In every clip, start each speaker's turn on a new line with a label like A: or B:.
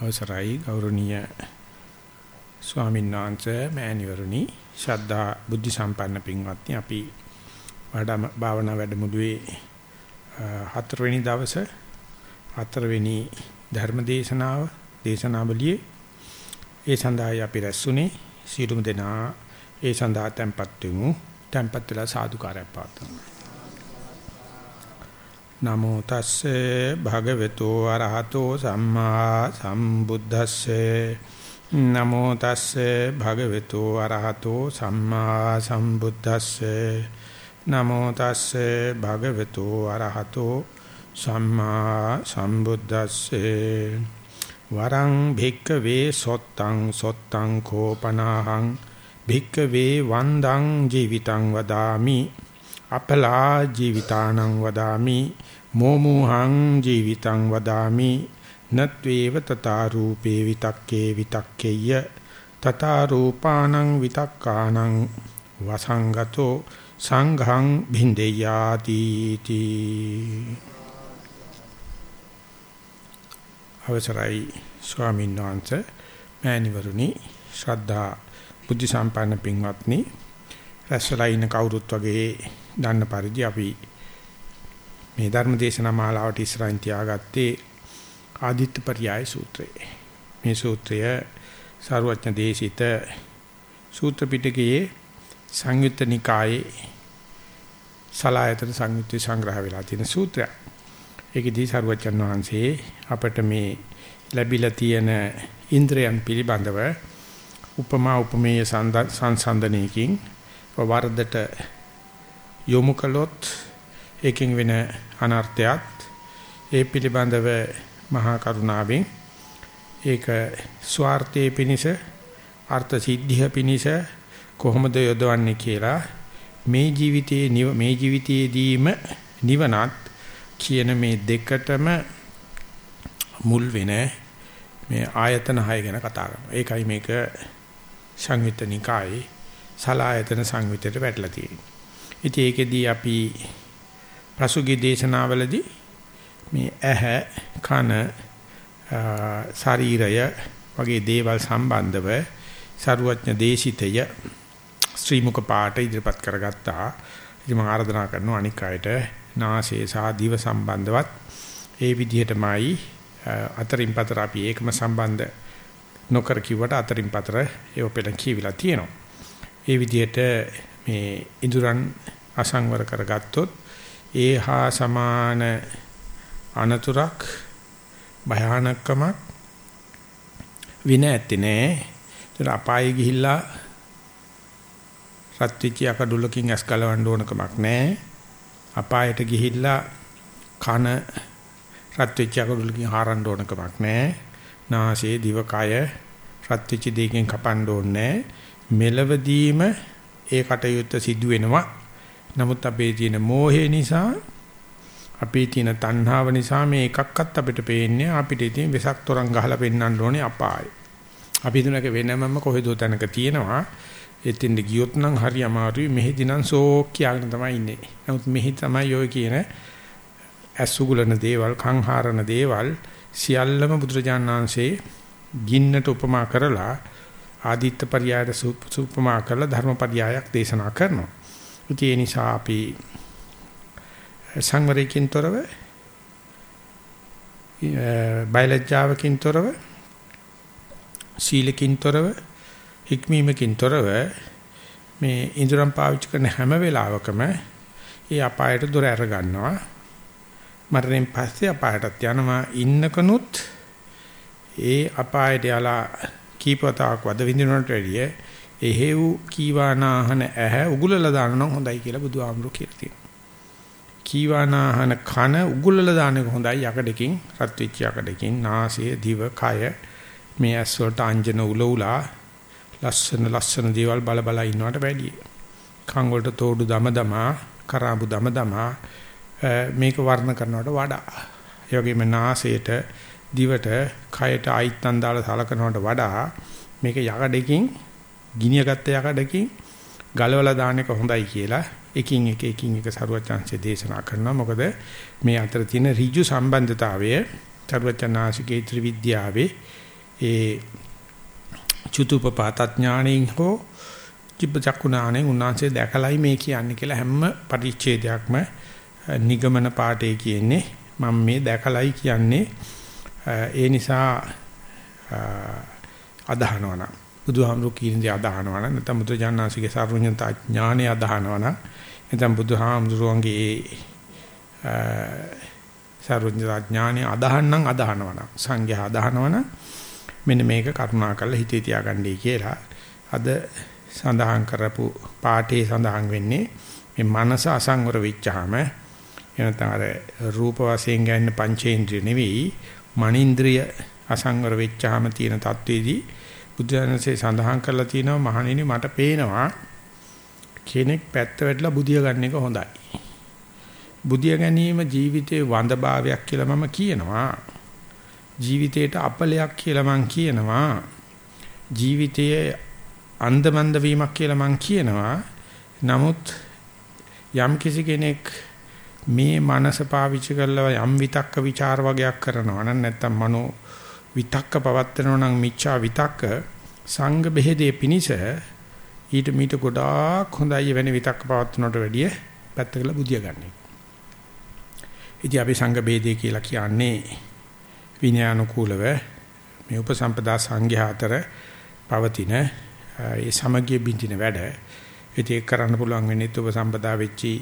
A: අවසරයි ගෞරවනීය ස්වාමීන් වහන්සේ මෑණිවරණි ශ්‍රද්ධා බුද්ධ සම්පන්න පින්වත්නි අපි වඩා භාවනා වැඩමුළුවේ හතරවෙනි දවසේ හතරවෙනි ධර්ම දේශනාව දේශනාවලියේ ඒ සඳහා අපි රැස්ුනේ සියලුම දෙනා ඒ සඳහා tempත් වෙමු. tempත් වෙලා සාදුකාරයක් පවත්වමු. නමෝ තස්සේ භගවතු අරහතෝ සම්මා සම්බුද්දස්සේ. නමෝ තස්සේ භගවතු අරහතෝ සම්මා සම්බුද්දස්සේ. නමෝ තස්සේ භගවතු අරහතෝ සම්මා සම්බුද්දස්සේ. වරං භික්කවේ සොත්තං සොත්තං කෝපනාහං භික්කවේ වන්දං ජීවිතං වදාමි. අපලා ජීවිතානං වදාමි මෝමුහං ජීවිතං වදාමි නත්වේව තථා රූපේ විතක්කේ විතක්කේය තථා රූපානං විතක්කානං වසංගතෝ සංඝං භින්දේයාති තී. අවසරයි ස්වාමීන් වහන්සේ මෑණිවරුනි ශ්‍රද්ධා බුද්ධ සම්පන්න පින්වත්නි රැස්වලා ඉන්න කවුරුත් වගේ දන්න පරිදි අපි මේ ධර්ම දේශනා මාලාවට ඉස්සරහින් තියාගත්තේ ආදිත්‍ය පర్యాయ සූත්‍රය. මේ සූත්‍රය සාරවත්ඥ දේශිත සූත්‍ර පිටකයේ සංයුත්ත නිකායේ සලායතන සංයුත්තේ සංග්‍රහ වෙලා තියෙන සූත්‍රයක්. ඒකෙදී සාරවත්ඥ වහන්සේ අපට මේ ලැබිලා තියෙන ඉන්ද්‍රයන් පිළිබඳව උපමා උපමේය සංසන්දනයකින් වර්ධට යොමු කළොත් ඒකෙන් වෙන අනර්ථයත් ඒ පිළිබඳව මහා කරුණාවෙන් ඒක ස්වార్థයේ පිනිස අර්ථ සිද්ධිය පිනිස කොහොමද යොදවන්නේ කියලා මේ ජීවිතයේ මේ ජීවිතයේදීම නිවනත් කියන මේ දෙකටම මුල් වෙන මේ ආයතන 6 ගැන කතා කරනවා. ඒකයි මේක සංයුත්ත නිකායේ සලායතන සංයුත්තට වැටලා තියෙන්නේ. ඉතින් ඒකෙදී අපි පසුගිය දේශනාවලදී මේ ඇහැ කන ශරීරය වගේ දේවල් සම්බන්ධව සරුවඥ දේශිතය ශ්‍රීමුක පාඨ ඉදිරිපත් කරගත්තා. ඉතින් මම ආරාධනා කරනවා අනික් අයට නාසය සහ දිව සම්බන්ධවත් ඒ විදිහටමයි අතරින් පතර අපි ඒකම සම්බන්ධ නොකර කිව්වට අතරින් පතර ඒව පෙළ කියවිලා තියෙනවා. ඒ විදිහට මේ ඉඳුරන් අසංවර කරගත්තොත් ඒ හා සමාන අනතුරක් භයානකමක් වින ඇත්තේ නෑ. ඒතර අපායේ ගිහිල්ලා රත්විචි අකඩුලකින් ඇස් කලවන්න ඕන කමක් නෑ. අපායට ගිහිල්ලා කන රත්විචි අකඩුලකින් හාරන්න ඕන කමක් නෑ. නාසයේ දිව කය රත්විචි දෙකෙන් කපන්න ඕනේ මෙලවදීම ඒ කටයුත්ත සිදු වෙනවා. නමුත් අපේ තියෙන මෝහය නිසා අපේ තියෙන තණ්හාව නිසා මේ එකක්වත් අපිට පේන්නේ අපිට ඉතින් වෙසක් තොරන් ගහලා පෙන්වන්න ඕනේ අපාය. අපි දුනක වෙනමම කොහෙදෝ තැනක තියෙනවා. එතින්ද ගියොත් නම් හරි අමාරුයි. මෙහෙදි නම් සෝක් කියාගෙන තමයි ඉන්නේ. නමුත් මෙහි තමයි ඔය කියන ඇසුගුලන දේවල්, කංහාරන දේවල් සියල්ලම බුදුරජාණන් වහන්සේ ගින්නට උපමා කරලා ආදිත්ත පర్యයට සූපමා කරලා ධර්ම පర్యයක් දේශනා කරනවා. ඉතින් ඒ නිසා අපි සංවරයෙන් තොරව බයලජ්ජාවකින් තොරව සීලකින් තොරව හික්මීමකින් තොරව මේ ඉඳුරම් පාවිච්චි කරන හැම වෙලාවකම ඒ අපායට දොර අර ගන්නවා මරණයෙන් පස්සේ අපායටත් යනවා ඉන්නකනුත් ඒ අපායට යලා කීපතාවක් වද විඳිනවට වැඩිය එහෙව් කීවානාහන ඇහැ උගුලලා දාන නම් හොඳයි කියලා බුදුහාමුදුරු කියලා තියෙනවා. කීවානාහන කන උගුලලා දාන එක හොඳයි යකඩකින් රත් වෙච්ච යකඩකින් නාසය දිව කය මේ ඇස් වලට අංජන උල උලා ලස්සන ලස්සන දේවල් බල බල ඉන්නවට වැඩිය. කන් වලට තෝඩු දම දමා කරාබු දම දමා මේක වර්ණ කරනවට වඩා. ඒ වගේම නාසයට දිවට කයට ආයිත්තන් දාලා සලකනවට වඩා මේක යකඩකින් ගිනියගත්ත යකඩකින් ගලවලා දාන එක හොඳයි කියලා එකින් එක එකින් එක සරුවචාන්සේ දේශනා කරනවා. මොකද මේ අතර තියෙන ඍජු සම්බන්ධතාවය සරුවචනාසිකේ ත්‍රිවිද්‍යාවේ ඒ චුතුපපාත ඥාණයෙන් හෝ චිබ්බචක්කුණාණයෙන් උන්වහන්සේ දැකලයි මේ කියන්නේ කියලා හැම පරිච්ඡේදයක්ම නිගමන පාඩේ කියන්නේ මම මේ දැකලයි කියන්නේ ඒ නිසා අදහනවනම් බුදුහාමුදුරු කියන දේ අදහනවනම් නැත්නම් බුදුජානනාංශිකේ සාරුඤ්‍යතා ඥානෙ අදහනවනම් නැත්නම් බුදුහාමුදුරුවන්ගේ සාරුඤ්‍යතා ඥානෙ අදහන්නම් අදහනවනම් සංඝයා අදහනවනම් මෙන්න මේක කරුණා කරලා හිතේ තියාගන්නයි කියලා අද සඳහන් කරපු පාඨයේ සඳහන් වෙන්නේ මේ මනස අසංවර වෙච්චාම එනතන අර රූප වශයෙන් ගන්න පංචේන්ද්‍රිය නෙවෙයි මනින්ද්‍රිය අසංවර වෙච්චාම තියෙන தത്വෙදී බුදුරජාණන්සේ සඳහන් කරලා තියෙනවා මහණෙනි මට පේනවා කෙනෙක් පැත්ත වැටලා බුදිය ගන්න එක හොඳයි. බුදිය ගැනීම ජීවිතේ වඳභාවයක් කියලා මම කියනවා. ජීවිතේට අපලයක් කියලා මං කියනවා. ජීවිතයේ අන්දමන්ද වීමක් කියලා මං කියනවා. නමුත් යම් කිසි කෙනෙක් මේ මනස පාවිච්චි කරලා යම් විතක්ක ਵਿਚාර වගේක් කරනවා නම් නැත්තම් මනෝ විතක්ක පවත්වනවා නම් මිච්ඡා විතක්ක සංඝ බෙහෙදේ පිනිස ඊට මීට ගොඩාක් හොඳයි වෙන විතක්ක පවත්වනට වැඩිය පැත්තකලා බුදිය ගන්න එක. ඉතින් අපි සංඝ බෙහෙදේ කියලා කියන්නේ විනයානුකූලව මේ උපසම්පදා සංඝයා අතර පවතින ඒ සමගිය බින්දින වැඩ. ඒක කරන්න පුළුවන් වෙන්නේ උපසම්පදා වෙච්චි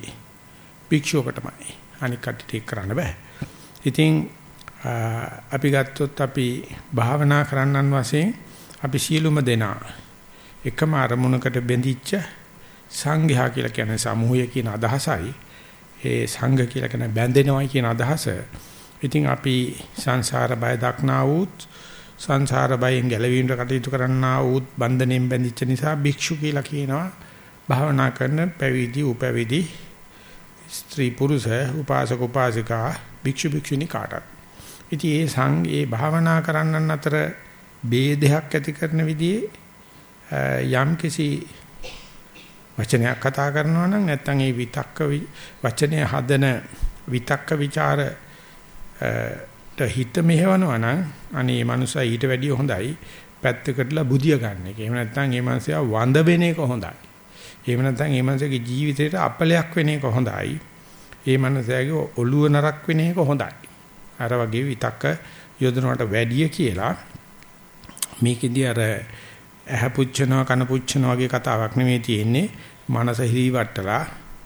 A: භික්ෂුවකටමයි. අනික කට්ටියට කරන්න බෑ. ඉතින් අපි ගත්තොත් අපි භාවනා කරන්නන් වශයෙන් අපි සියලුම දෙනා එකම අරමුණකට බැඳිච්ච සංඝයා කියලා කියන සමූහය කියන අදහසයි ඒ සංඝ කියලා කියන බැඳෙනවයි කියන අදහස. ඉතින් අපි සංසාර බය දක්නා වූත් සංසාර බයෙන් ගැලවීමට කටයුතු කරන්නා වූත් බන්ධණයෙන් බැඳිච්ච නිසා භික්ෂු කියලා කියනවා. භාවනා කරන පැවිදි උපැවිදි ස්ත්‍රී පුරුෂ උපාසක උපාසිකා භික්ෂු භික්ෂුණී කාටත්. ඉතින් ඒ සං ඒ භාවනා කරන්නන් අතර ભેදයක් ඇති කරන විදිහේ යම් කිසි වචනයක් කතා කරනවා නම් නැත්නම් ඒ විතක්ක වචනය හදන විතක්ක ਵਿਚාර හිත මෙහෙවනවා නම් අනේ මනුස්සයා ඊට වැඩිය හොඳයි පැත්තකටලා බුදිය ගන්න එක. එහෙම නැත්නම් ඒ මනුස්සයා වඳ වෙන එක හොඳයි. එහෙම නැත්නම් මේ මනුස්සයාගේ ජීවිතේට අපලයක් වෙන එක හොඳයි. මේ මනුස්සයාගේ ඔළුව නරක් වෙන එක හොඳයි. අර වගේ විතක්ක යොදනවට වැඩිය කියලා මේකෙදී අර ඇහ පුච්චනවා කන පුච්චනවා වගේ කතාවක් නෙමෙයි තියෙන්නේ. මනස හිරිවට්ටලා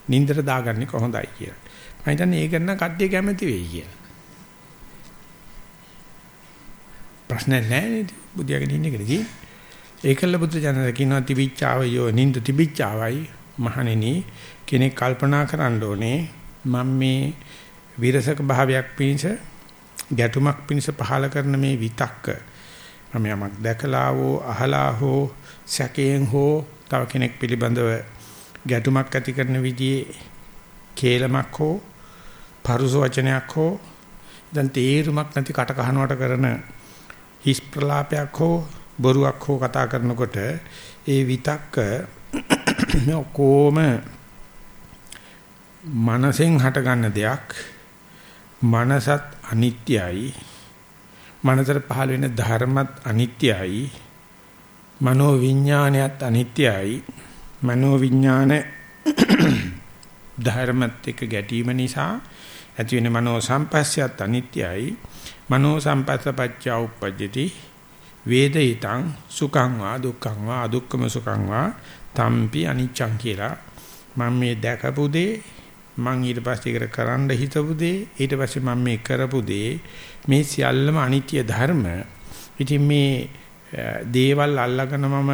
A: නින්දට දාගන්නේ කොහොඳයි කියලා. මම හිතන්නේ ඒක නම් කට්ටිය කැමති වෙයි කියලා. ප්‍රශ්න නැහැ නේද? බුදියාගෙන ඉන්න එකදී. ඒකල්ල බුදු ජනක කියනවා තිබිච්චාව යෝ නින්ද තිබිච්චාවයි මහණෙනි. කෙනෙක් කල්පනා කරන්න ඕනේ මම මේ විරසක භාවයක් පිණිස ගැටුමක් පිණිස පහල කරන මේ විතක්ක. මම යමක් දැකලා හෝ අහලා හෝ සැකයෙන් හෝ තව කෙනෙක් පිළිබඳව ගැටුමක් ඇති කරන විදිහේ කේලමක් හෝ පරුස වචනයක් හෝ දැන් තේරුමක් නැති කට කහනවට කරන හිස් ප්‍රලාපයක් හෝ බොරුවක් හෝ කතා කරනකොට ඒ විතක්ක කොහොම මනසෙන් හටගන්න දෙයක්. මනසත් අනිත්‍යයි. මනසට පහළ වෙන ධර්මත් අනිත්‍යයි. මනෝ විඥානයත් අනිත්‍යයි. මනෝ විඥාන ධර්මත් එක්ක ගැටීම නිසා ඇති වෙන මනෝ සම්පස්සයත් අනිත්‍යයි. මනෝ සම්පස්සපච්චය උප්පජ්ජති වේදිතං සුඛං වා දුක්ඛං වා අදුක්ඛම සුඛං වා තම්පි අනිච්ඡං කියලා. මම මේ දැකපු දේ මං ඊට පස්සේ ඒක කරන්න හිතපු දේ ඊට පස්සේ මම මේ කරපු දේ මේ සියල්ලම අනිත්‍ය ධර්ම. ඉතින් මේ දේවල් අල්ලගෙන මම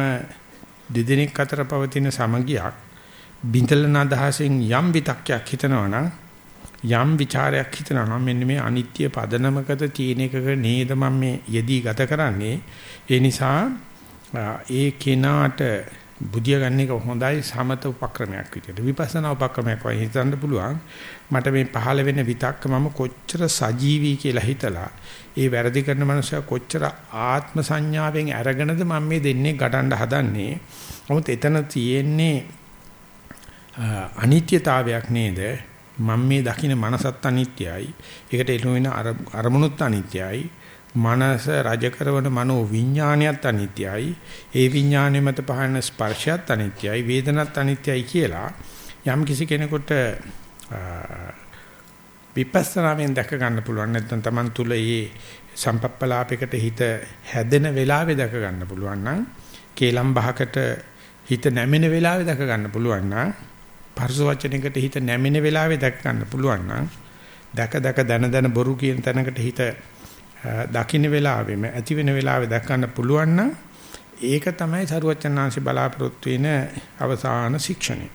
A: දෙදෙනෙක් අතර පවතින සමගියක් බින්දලන අදහසෙන් යම් විතක්යක් හිතනවා නම් යම් ਵਿਚාරයක් හිතනවා නම් මෙන්න මේ අනිත්‍ය පදනමකට තියෙන එකක නේද මම මේ යෙදී ගත කරන්නේ. ඒ නිසා ඒ කෙනාට බුදිය ගන්න එක හොඳයි සමත උපක්‍රමයක් විදියට. විපස්සනා උපක්‍රමයක් වගේ හිතන්න පුළුවන්. මට මේ පහළ වෙන විතක්ක මම කොච්චර සජීවී කියලා හිතලා ඒ වැරදි කරන මනුස්සයා කොච්චර ආත්ම සංඥාවෙන් අරගෙනද මම මේ දෙන්නේ ගඩන්න හදන්නේ. නමුත් එතන තියෙන්නේ අනිත්‍යතාවයක් නේද? මම මේ දකින්න මනසත් අනිත්‍යයි. ඒකට එළු වෙන අරමුණුත් අනිත්‍යයි. මනස රජ කරන මනෝ විඥානියත් අනිත්‍යයි. ඒ විඥානෙ මත පහන ස්පර්ශයත් අනිත්‍යයි. වේදනත් අනිත්‍යයි කියලා යම් කිසි කෙනෙකුට විපස්සනාවෙන් දැක ගන්න පුළුවන් නැත්නම් Taman තුල මේ සම්පප්පලාපයකට හිත හැදෙන වෙලාවේ දැක ගන්න පුළුවන් නම් කේලම් බහකට හිත නැමෙන වෙලාවේ දැක ගන්න පුළුවන් නම් පරස වචනයකට හිත නැමෙන වෙලාවේ දැක ගන්න පුළුවන් නම් දැක දැක දන දන බොරු කියන තැනකට හිත දකින්න වෙලාවෙම ඇති වෙන වෙලාවේ දැක ගන්න පුළුවන් නම් ඒක තමයි සරුවචනාංශي බලාපොරොත්තු වෙන අවසාන ශික්ෂණය.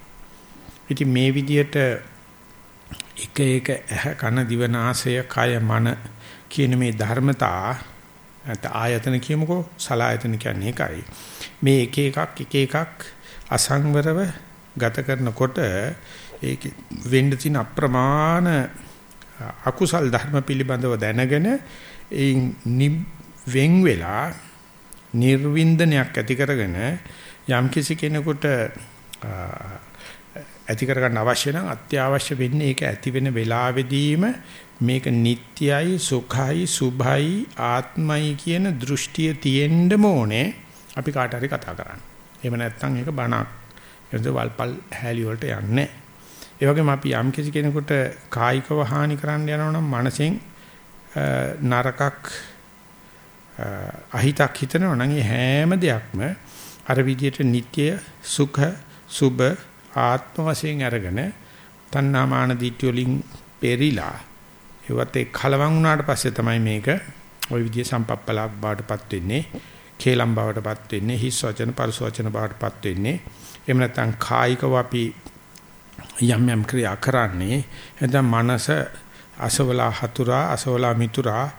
A: ඉතින් මේ විදියට එක එක ඇහ කන දිව නාසය කය මන කියන මේ ධර්මතා නැත්නම් ආයතන කියමුකෝ සලායතන කියන්නේ ඒකයි. මේ එක එකක් එක එකක් අසංවරව ගත කරනකොට ඒක වෙන්න තියෙන අප්‍රමාණ අකුසල් ධර්ම පිළිබඳව දැනගෙන ඒ වෙන් වෙලා නිර්වින්දනයක් ඇති කරගෙන යම් කිසි කෙනෙකුට ඇති කරගන්න අවශ්‍ය නම් අත්‍යවශ්‍ය වෙන්නේ ඒක ඇති වෙන වෙලාවෙදීම මේක නිට්ටයයි සුඛයි සුභයි ආත්මයි කියන දෘෂ්ටිය තියෙන්න ඕනේ අපි කාට හරි කතා කරන්න. එහෙම නැත්නම් ඒක බණක්. එනද වල්පල් හැලිය වලට යන්නේ. ඒ වගේම අපි යම් කිසි කෙනෙකුට කායිකව හානි කරන්න යනවනම් මනසෙන් නරකක් අහිතක් හිතනවනම් ඒ හැම දෙයක්ම අර විදියට නিত্য සුඛ සුබ ආත්ම වශයෙන් අරගෙන තණ්හා මාන දිට්ඨිය වලින් පෙරිලා ඒවත් ඒ කලවම් වුණාට පස්සේ තමයි මේක ওই විදිය සම්පප්පලාප බවටපත් වෙන්නේ කේලම් බවටපත් වෙන්නේ හිස් වචන පරිස වචන බවටපත් වෙන්නේ. එහෙම නැත්නම් කායිකව අපි යම් යම් ක්‍රියා කරන්නේ. එතන මනස අසවලා හතුරා අසවලා මිතුරා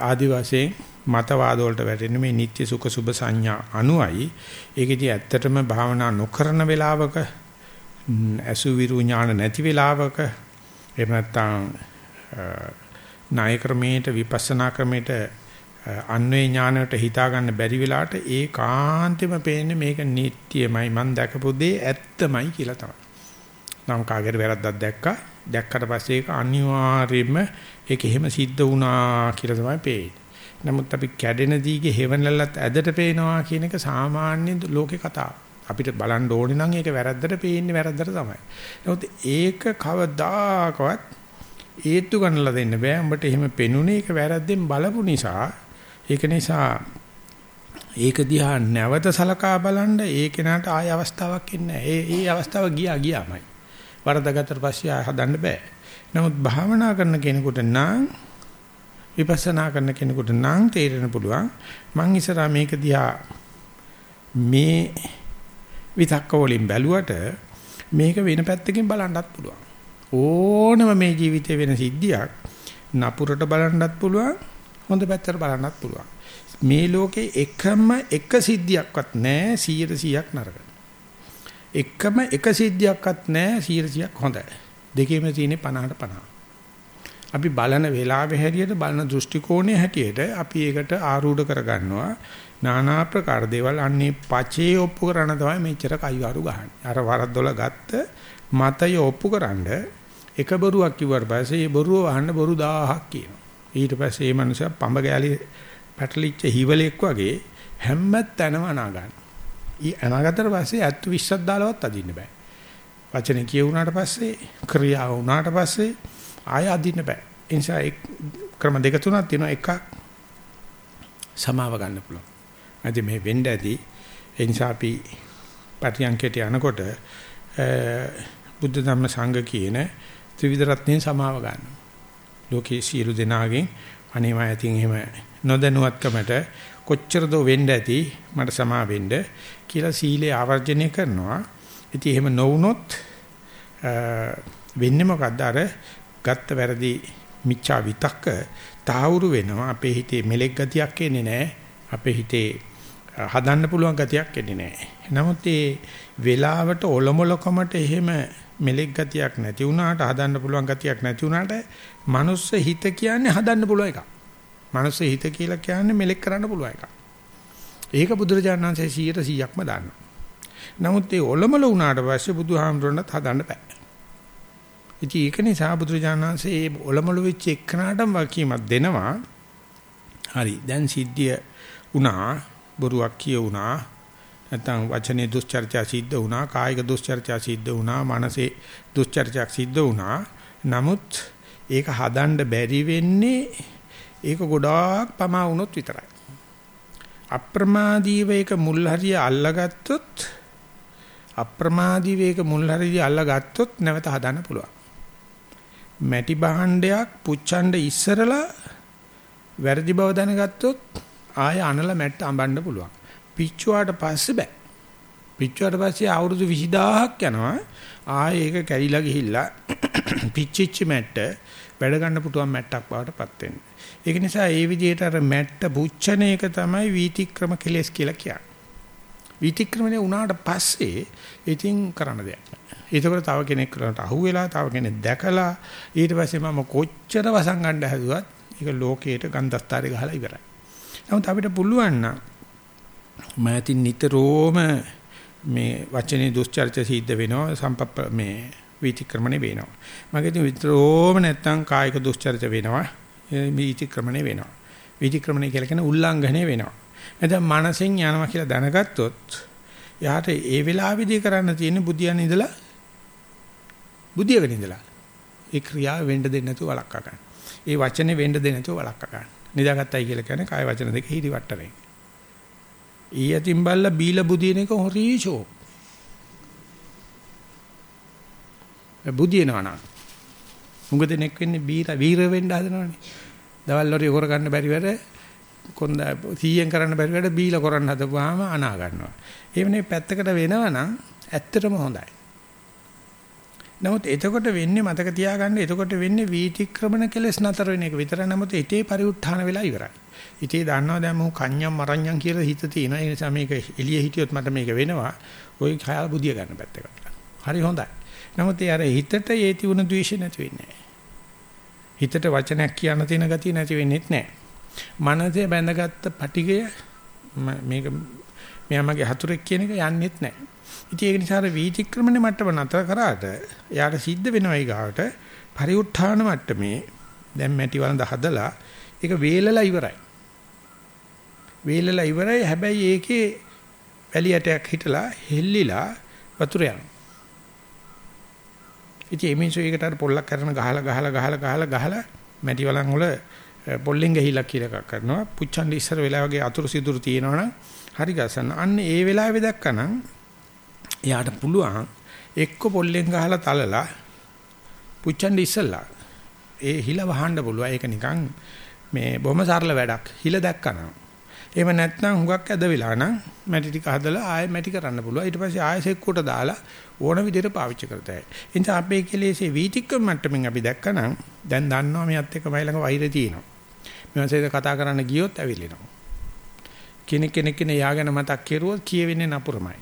A: ආදි වශයෙන් මතවාද වලට වැටෙන මේ නිත්‍ය සුඛ සුභ සංඥා අනුයි ඒකෙදි ඇත්තටම භාවනා නොකරන වෙලාවක අසුවිරු ඥාන නැති වෙලාවක එහෙම නැත්නම් ණය ක්‍රමයට විපස්සනා ක්‍රමයට අන්වේ ඥානයට හිතා ගන්න බැරි වෙලාවට ඒ කාන්තෙම පේන්නේ මේක නිට්ටියමයි මම දැකපු දේ ඇත්තමයි කියලා තමයි. නම් කාගෙර වැරද්දක් දැක්කා දැක්කට පස්සේ ඒක අනිවාර්යයෙන්ම ඒක එහෙම සිද්ධ වුණා කියලා තමයි පේන්නේ. නමුත් අපි කැඩෙන දීගේ හේවණලත් ඇදට පේනවා කියන එක සාමාන්‍ය ලෝකේ කතාව. අපිට බලන්න ඕනේ නම් ඒක වැරද්දට පේන්නේ වැරද්දට තමයි. නමුත් ඒක කවදාකවත් ඒත්තු ගන්නලා දෙන්න බෑ. උඹට එහෙම පෙනුනේ ඒක වැරද්දෙන් බලපු නිසා. ඒක නිසා ඒක දිහා නැවත සලකා බලන්න ඒ කෙනාට ආය අවස්ථාවක් එන්නේ නැහැ. ඒ ඒ අවස්ථාව ගියා ගියාමයි. වරදගත්තට පස්සේ ආය හදන්න බෑ. නමුත් භාවනා කරන කෙනෙකුට නම් විපස්සනා කරන කෙනෙකුට නම් තේරෙන්න පුළුවන් මං ඉස්සරහා මේක දිහා මේ විතක්ක වලින් බැලුවට මේක වෙන පැත්තකින් බලන්නත් පුළුවන්. ඕනම මේ ජීවිතේ වෙන සිද්ධියක් නපුරට බලන්නත් පුළුවන් හොඳ පැත්තට බලන්නත් පුළුවන්. මේ ලෝකේ එකම එක සිද්ධියක්වත් නැහැ 100%ක් නරක. එකම එක සිද්ධියක්වත් නැහැ 100%ක් හොඳයි. දෙකේම තියෙන්නේ 50ට 50. අපි බලන වෙලාවේ හැටියට බලන දෘෂ්ටි කෝණයේ හැටියට අපි ඒකට ආරූඪ කරගන්නවා নানা ආකාර දේවල් අන්නේ පචේ ඔප්පු කරන තමයි මෙච්චර කයිවාරු ගහන්නේ. අර වරද්දොල ගත්ත මතය ඔප්පුකරනද එක බොරුවක් කිව්වට පස්සේ ඒ බොරුව වහන්න බොරු 1000ක් කියනවා. ඊට පස්සේ මේ මනුස්සයා පඹ ගෑලි පැටලිච්ච හිවලෙක් වගේ හැම තැනම අනා ගන්න. ඊ අනාගතතර පස්සේ ඇත්ත 20ක් දාලවත් අදින්න බෑ. වචනේ කියුණාට පස්සේ ක්‍රියාව වුණාට පස්සේ ආය අදින්න බෑ. ඒ නිසා එක් ක්‍රම දෙක තුනක් තියෙනවා එකක් සමාව ගන්න පුළුවන්. අද මේ වෙන්න ඇති ඒ නිසා අපි පටියන්කයට යනකොට බුද්ධ ධම්ම සංඝ කියන ත්‍රිවිධ රත්නයෙන් සමාව ගන්න. ලෝකයේ සියලු දෙනාගෙන් අනේ මා ඇතින් එහෙම නොදැනුවත්කමට කොච්චර දෝ වෙන්න ඇති මට සමා වෙන්න කියලා සීලේ ආවර්ජනය කරනවා. ඉතින් එහෙම නොවුනොත් වෙන්නේ මොකද්ද? අර ගත්ත වැරදි මිච්ඡා විතක්ක තාවුරු වෙනවා. අපේ හිතේ මෙලෙක් ගතියක් එන්නේ නැහැ. අපේ හිතේ හදන්න පුළුවන් ගතියක් එන්නේ නැහැ. නමුත් ඒ වෙලාවට ඔලොමලකමට එහෙම මෙලෙක් ගතියක් නැති වුණාට හදන්න පුළුවන් ගතියක් නැති වුණාට මනුස්ස හිත කියන්නේ හදන්න පුළුවන් එකක්. මනුස්ස හිත කියලා කියන්නේ මෙලෙක් කරන්න පුළුවන් එකක්. ඒක බුදුරජාණන් වහන්සේ 100%ක්ම දන්නවා නමුත් ඒ ඔලොමල වුණාට පස්සේ බුදුහාමුදුරන්වත් හදන්න බෑ. ඉතින් ඒක නිසා බුදුරජාණන් වහන්සේ මේ ඔලමුළු වෙච්ච එක්කනටම වකීමක් දෙනවා. හරි දැන් සිද්ධිය වුණා බොරුවක් කියුණා නැත්නම් වචනේ දුස්චර්චා සිද්ධ වුණා කායික දුස්චර්චා සිද්ධ වුණා මානසික දුස්චර්චාක් සිද්ධ වුණා. නමුත් ඒක හදන්න බැරි වෙන්නේ ඒක ගොඩාක් පමා වුණොත් විතරයි අප්‍රමාදීව ඒක මුල් හරිය අල්ලගත්තොත් අප්‍රමාදීව ඒක මුල් හරිය අල්ලගත්තොත් නැවත හදන්න පුළුවන් මැටි භාණ්ඩයක් පුච්චන්න ඉස්සරලා වැරදි බව දැනගත්තොත් ආය අනල මැට්ට අඹන්න පුළුවන්. පිච්චුවාට පස්සේ බෑ. පිච්චුවාට පස්සේ අවුරුදු 20000ක් යනවා. ආය ඒක කැරිලා ගිහිල්ලා පිච්චිච්ච මැට්ට වැඩ ගන්න පුටුවන් මැට්ටක් බවට පත් වෙන්නේ. ඒක නිසා ඒ විදිහට අර මැට්ට පුච්චන එක තමයි වීතික්‍රම කෙලස් කියලා කියන්නේ. වීතික්‍රමනේ උනාට පස්සේ ඉතින් කරන්න දෙයක් නැහැ. ඒකවල තව කෙනෙක් කරනට අහුවෙලා තව කෙනෙක් දැකලා ඊට පස්සේ මම කොච්චර වසංගණ්ඩ හැදුවත් ඒක ලෝකයට ගන්ධස්තරේ ගහලා ඉවරයි. නමුත් අපිට පුළුවන් නම් මෑතින් නිතරම මේ වචනේ දුස්චර්ච සිද්ධ වෙනවා සම්පප්ප මේ වීතික්‍රමණේ වෙනවා. මගේ ඉතින් විතරෝම නැත්තම් කායික දුස්චර්ච වෙනවා. වීතික්‍රමණේ වෙනවා. වීතික්‍රමණේ කියලා කියන උල්ලංඝනය වෙනවා. නැත්නම් මනසෙන් යනවා කියලා දැනගත්තොත් එයාට ඒ වෙලාවේදී කරන්න තියෙන්නේ බුදියන් ඉඳලා බුදියගෙන ඉඳලා ඒ ක්‍රියාව වෙන්න දෙන්නේ නැතුව වළක්වා ගන්න. ඒ වචනේ වෙන්න දෙන්නේ නැතුව වළක්වා ගන්න. නිදාගත්තයි කියලා කියන්නේ කාය වචන දෙක හිරි වට්ටරේ. ඊ යතින් බල්ලා බීලා බුදින එක හොරීෂෝ. බුදිනවා නම් මුග දෙනෙක් වෙන්නේ බීර වීර වෙන්න හදනවනේ. දවල් වල ඉවර ගන්න බැරි වැඩ කොන්ද 100ෙන් කරන්න බැරි වැඩ බීලා කරන්න හදපුවාම අනා ගන්නවා. ඒ වෙනේ පැත්තකට වෙනවනම් ඇත්තටම හොඳයි. නමුත් එතකොට වෙන්නේ මතක තියාගන්න එතකොට වෙන්නේ වීතික්‍රමණ කෙලස් නතර වෙන එක විතර නමුත් හිතේ පරිඋත්ථාන වෙලා ඉවරයි. හිතේ දන්නවා දැන් මම කන්‍යම් මරණ්‍යම් කියලා හිත තියෙනවා. ඒ නිසා මේක එළිය හිටියොත් මට මේක වෙනවා. ওই khayal බුදිය ගන්න පැත්තකට. හරි හොඳයි. නමුත් ඒ අර හිතට ඒ තිබුණ ද්වේෂය නැති වෙන්නේ හිතට වචනයක් කියන්න තියෙන ගතිය නැති වෙන්නේත් නැහැ. මනසේ බැඳගත්ත පටිගය මේක මෙයාමගේ හතුරෙක් කියන එක යන්නේත් නැහැ. ඉතින් ඒක නිසා වීතික්‍රමණය මට්ටම නතර කරාට එයාට සිද්ධ වෙනවා ඊගාවට පරිඋත් ทาน මට්ටමේ දැන් මැටි වලඳ හදලා ඒක වේලලා ඉවරයි. වේලලා ඉවරයි හැබැයි ඒකේ වැලියටයක් හිටලා හෙල්ලිලා වතුර යනවා. ඉතින් එමින්සෝ ඒකට අර පොල්ලක් කරන ගහලා ගහලා ගහලා ගහලා ගහලා මැටි වලන් වල පොල්ලෙන් ගහිලා කියලා එකක් කරනවා. පුච්චන් ඉස්සර වෙලා වගේ අතුරු සිදුරු තියෙනවනම් හරි ගසන්න. අන්න ඒ වෙලාවේ දැක්කනම් එයාට පුළුවන් එක්ක පොල්ලෙන් ගහලා තලලා පුච්චන්න ඉස්සලා ඒ හිල වහන්න පුළුවන්. ඒක නිකන් මේ බොහොම සරල වැඩක්. හිල දැක්කනම්. එහෙම නැත්නම් හුඟක් ඇද වෙලා නම් මැටි ටික හදලා ආයෙ මැටි කරන්න පුළුවන්. ඊට පස්සේ ආයෙ සෙක්කුවට දාලා ඕන විදිහට පාවිච්චි කරතයි. එනිසා අපේ කෙලෙසේ වීතික්කම මට්ටමින් අපි දැක්කනම් දැන් දන්නවා මෙයත් එක්ක මයි ළඟ වෛරය තියෙනවා. මෙවන්සේද කතා කරන්න ගියොත් ඇවිල්ලිනවා. කෙනෙක් කෙනෙක් කෙන යාගෙන මතක් කෙරුවොත් කියවෙන්නේ නපුරමයි.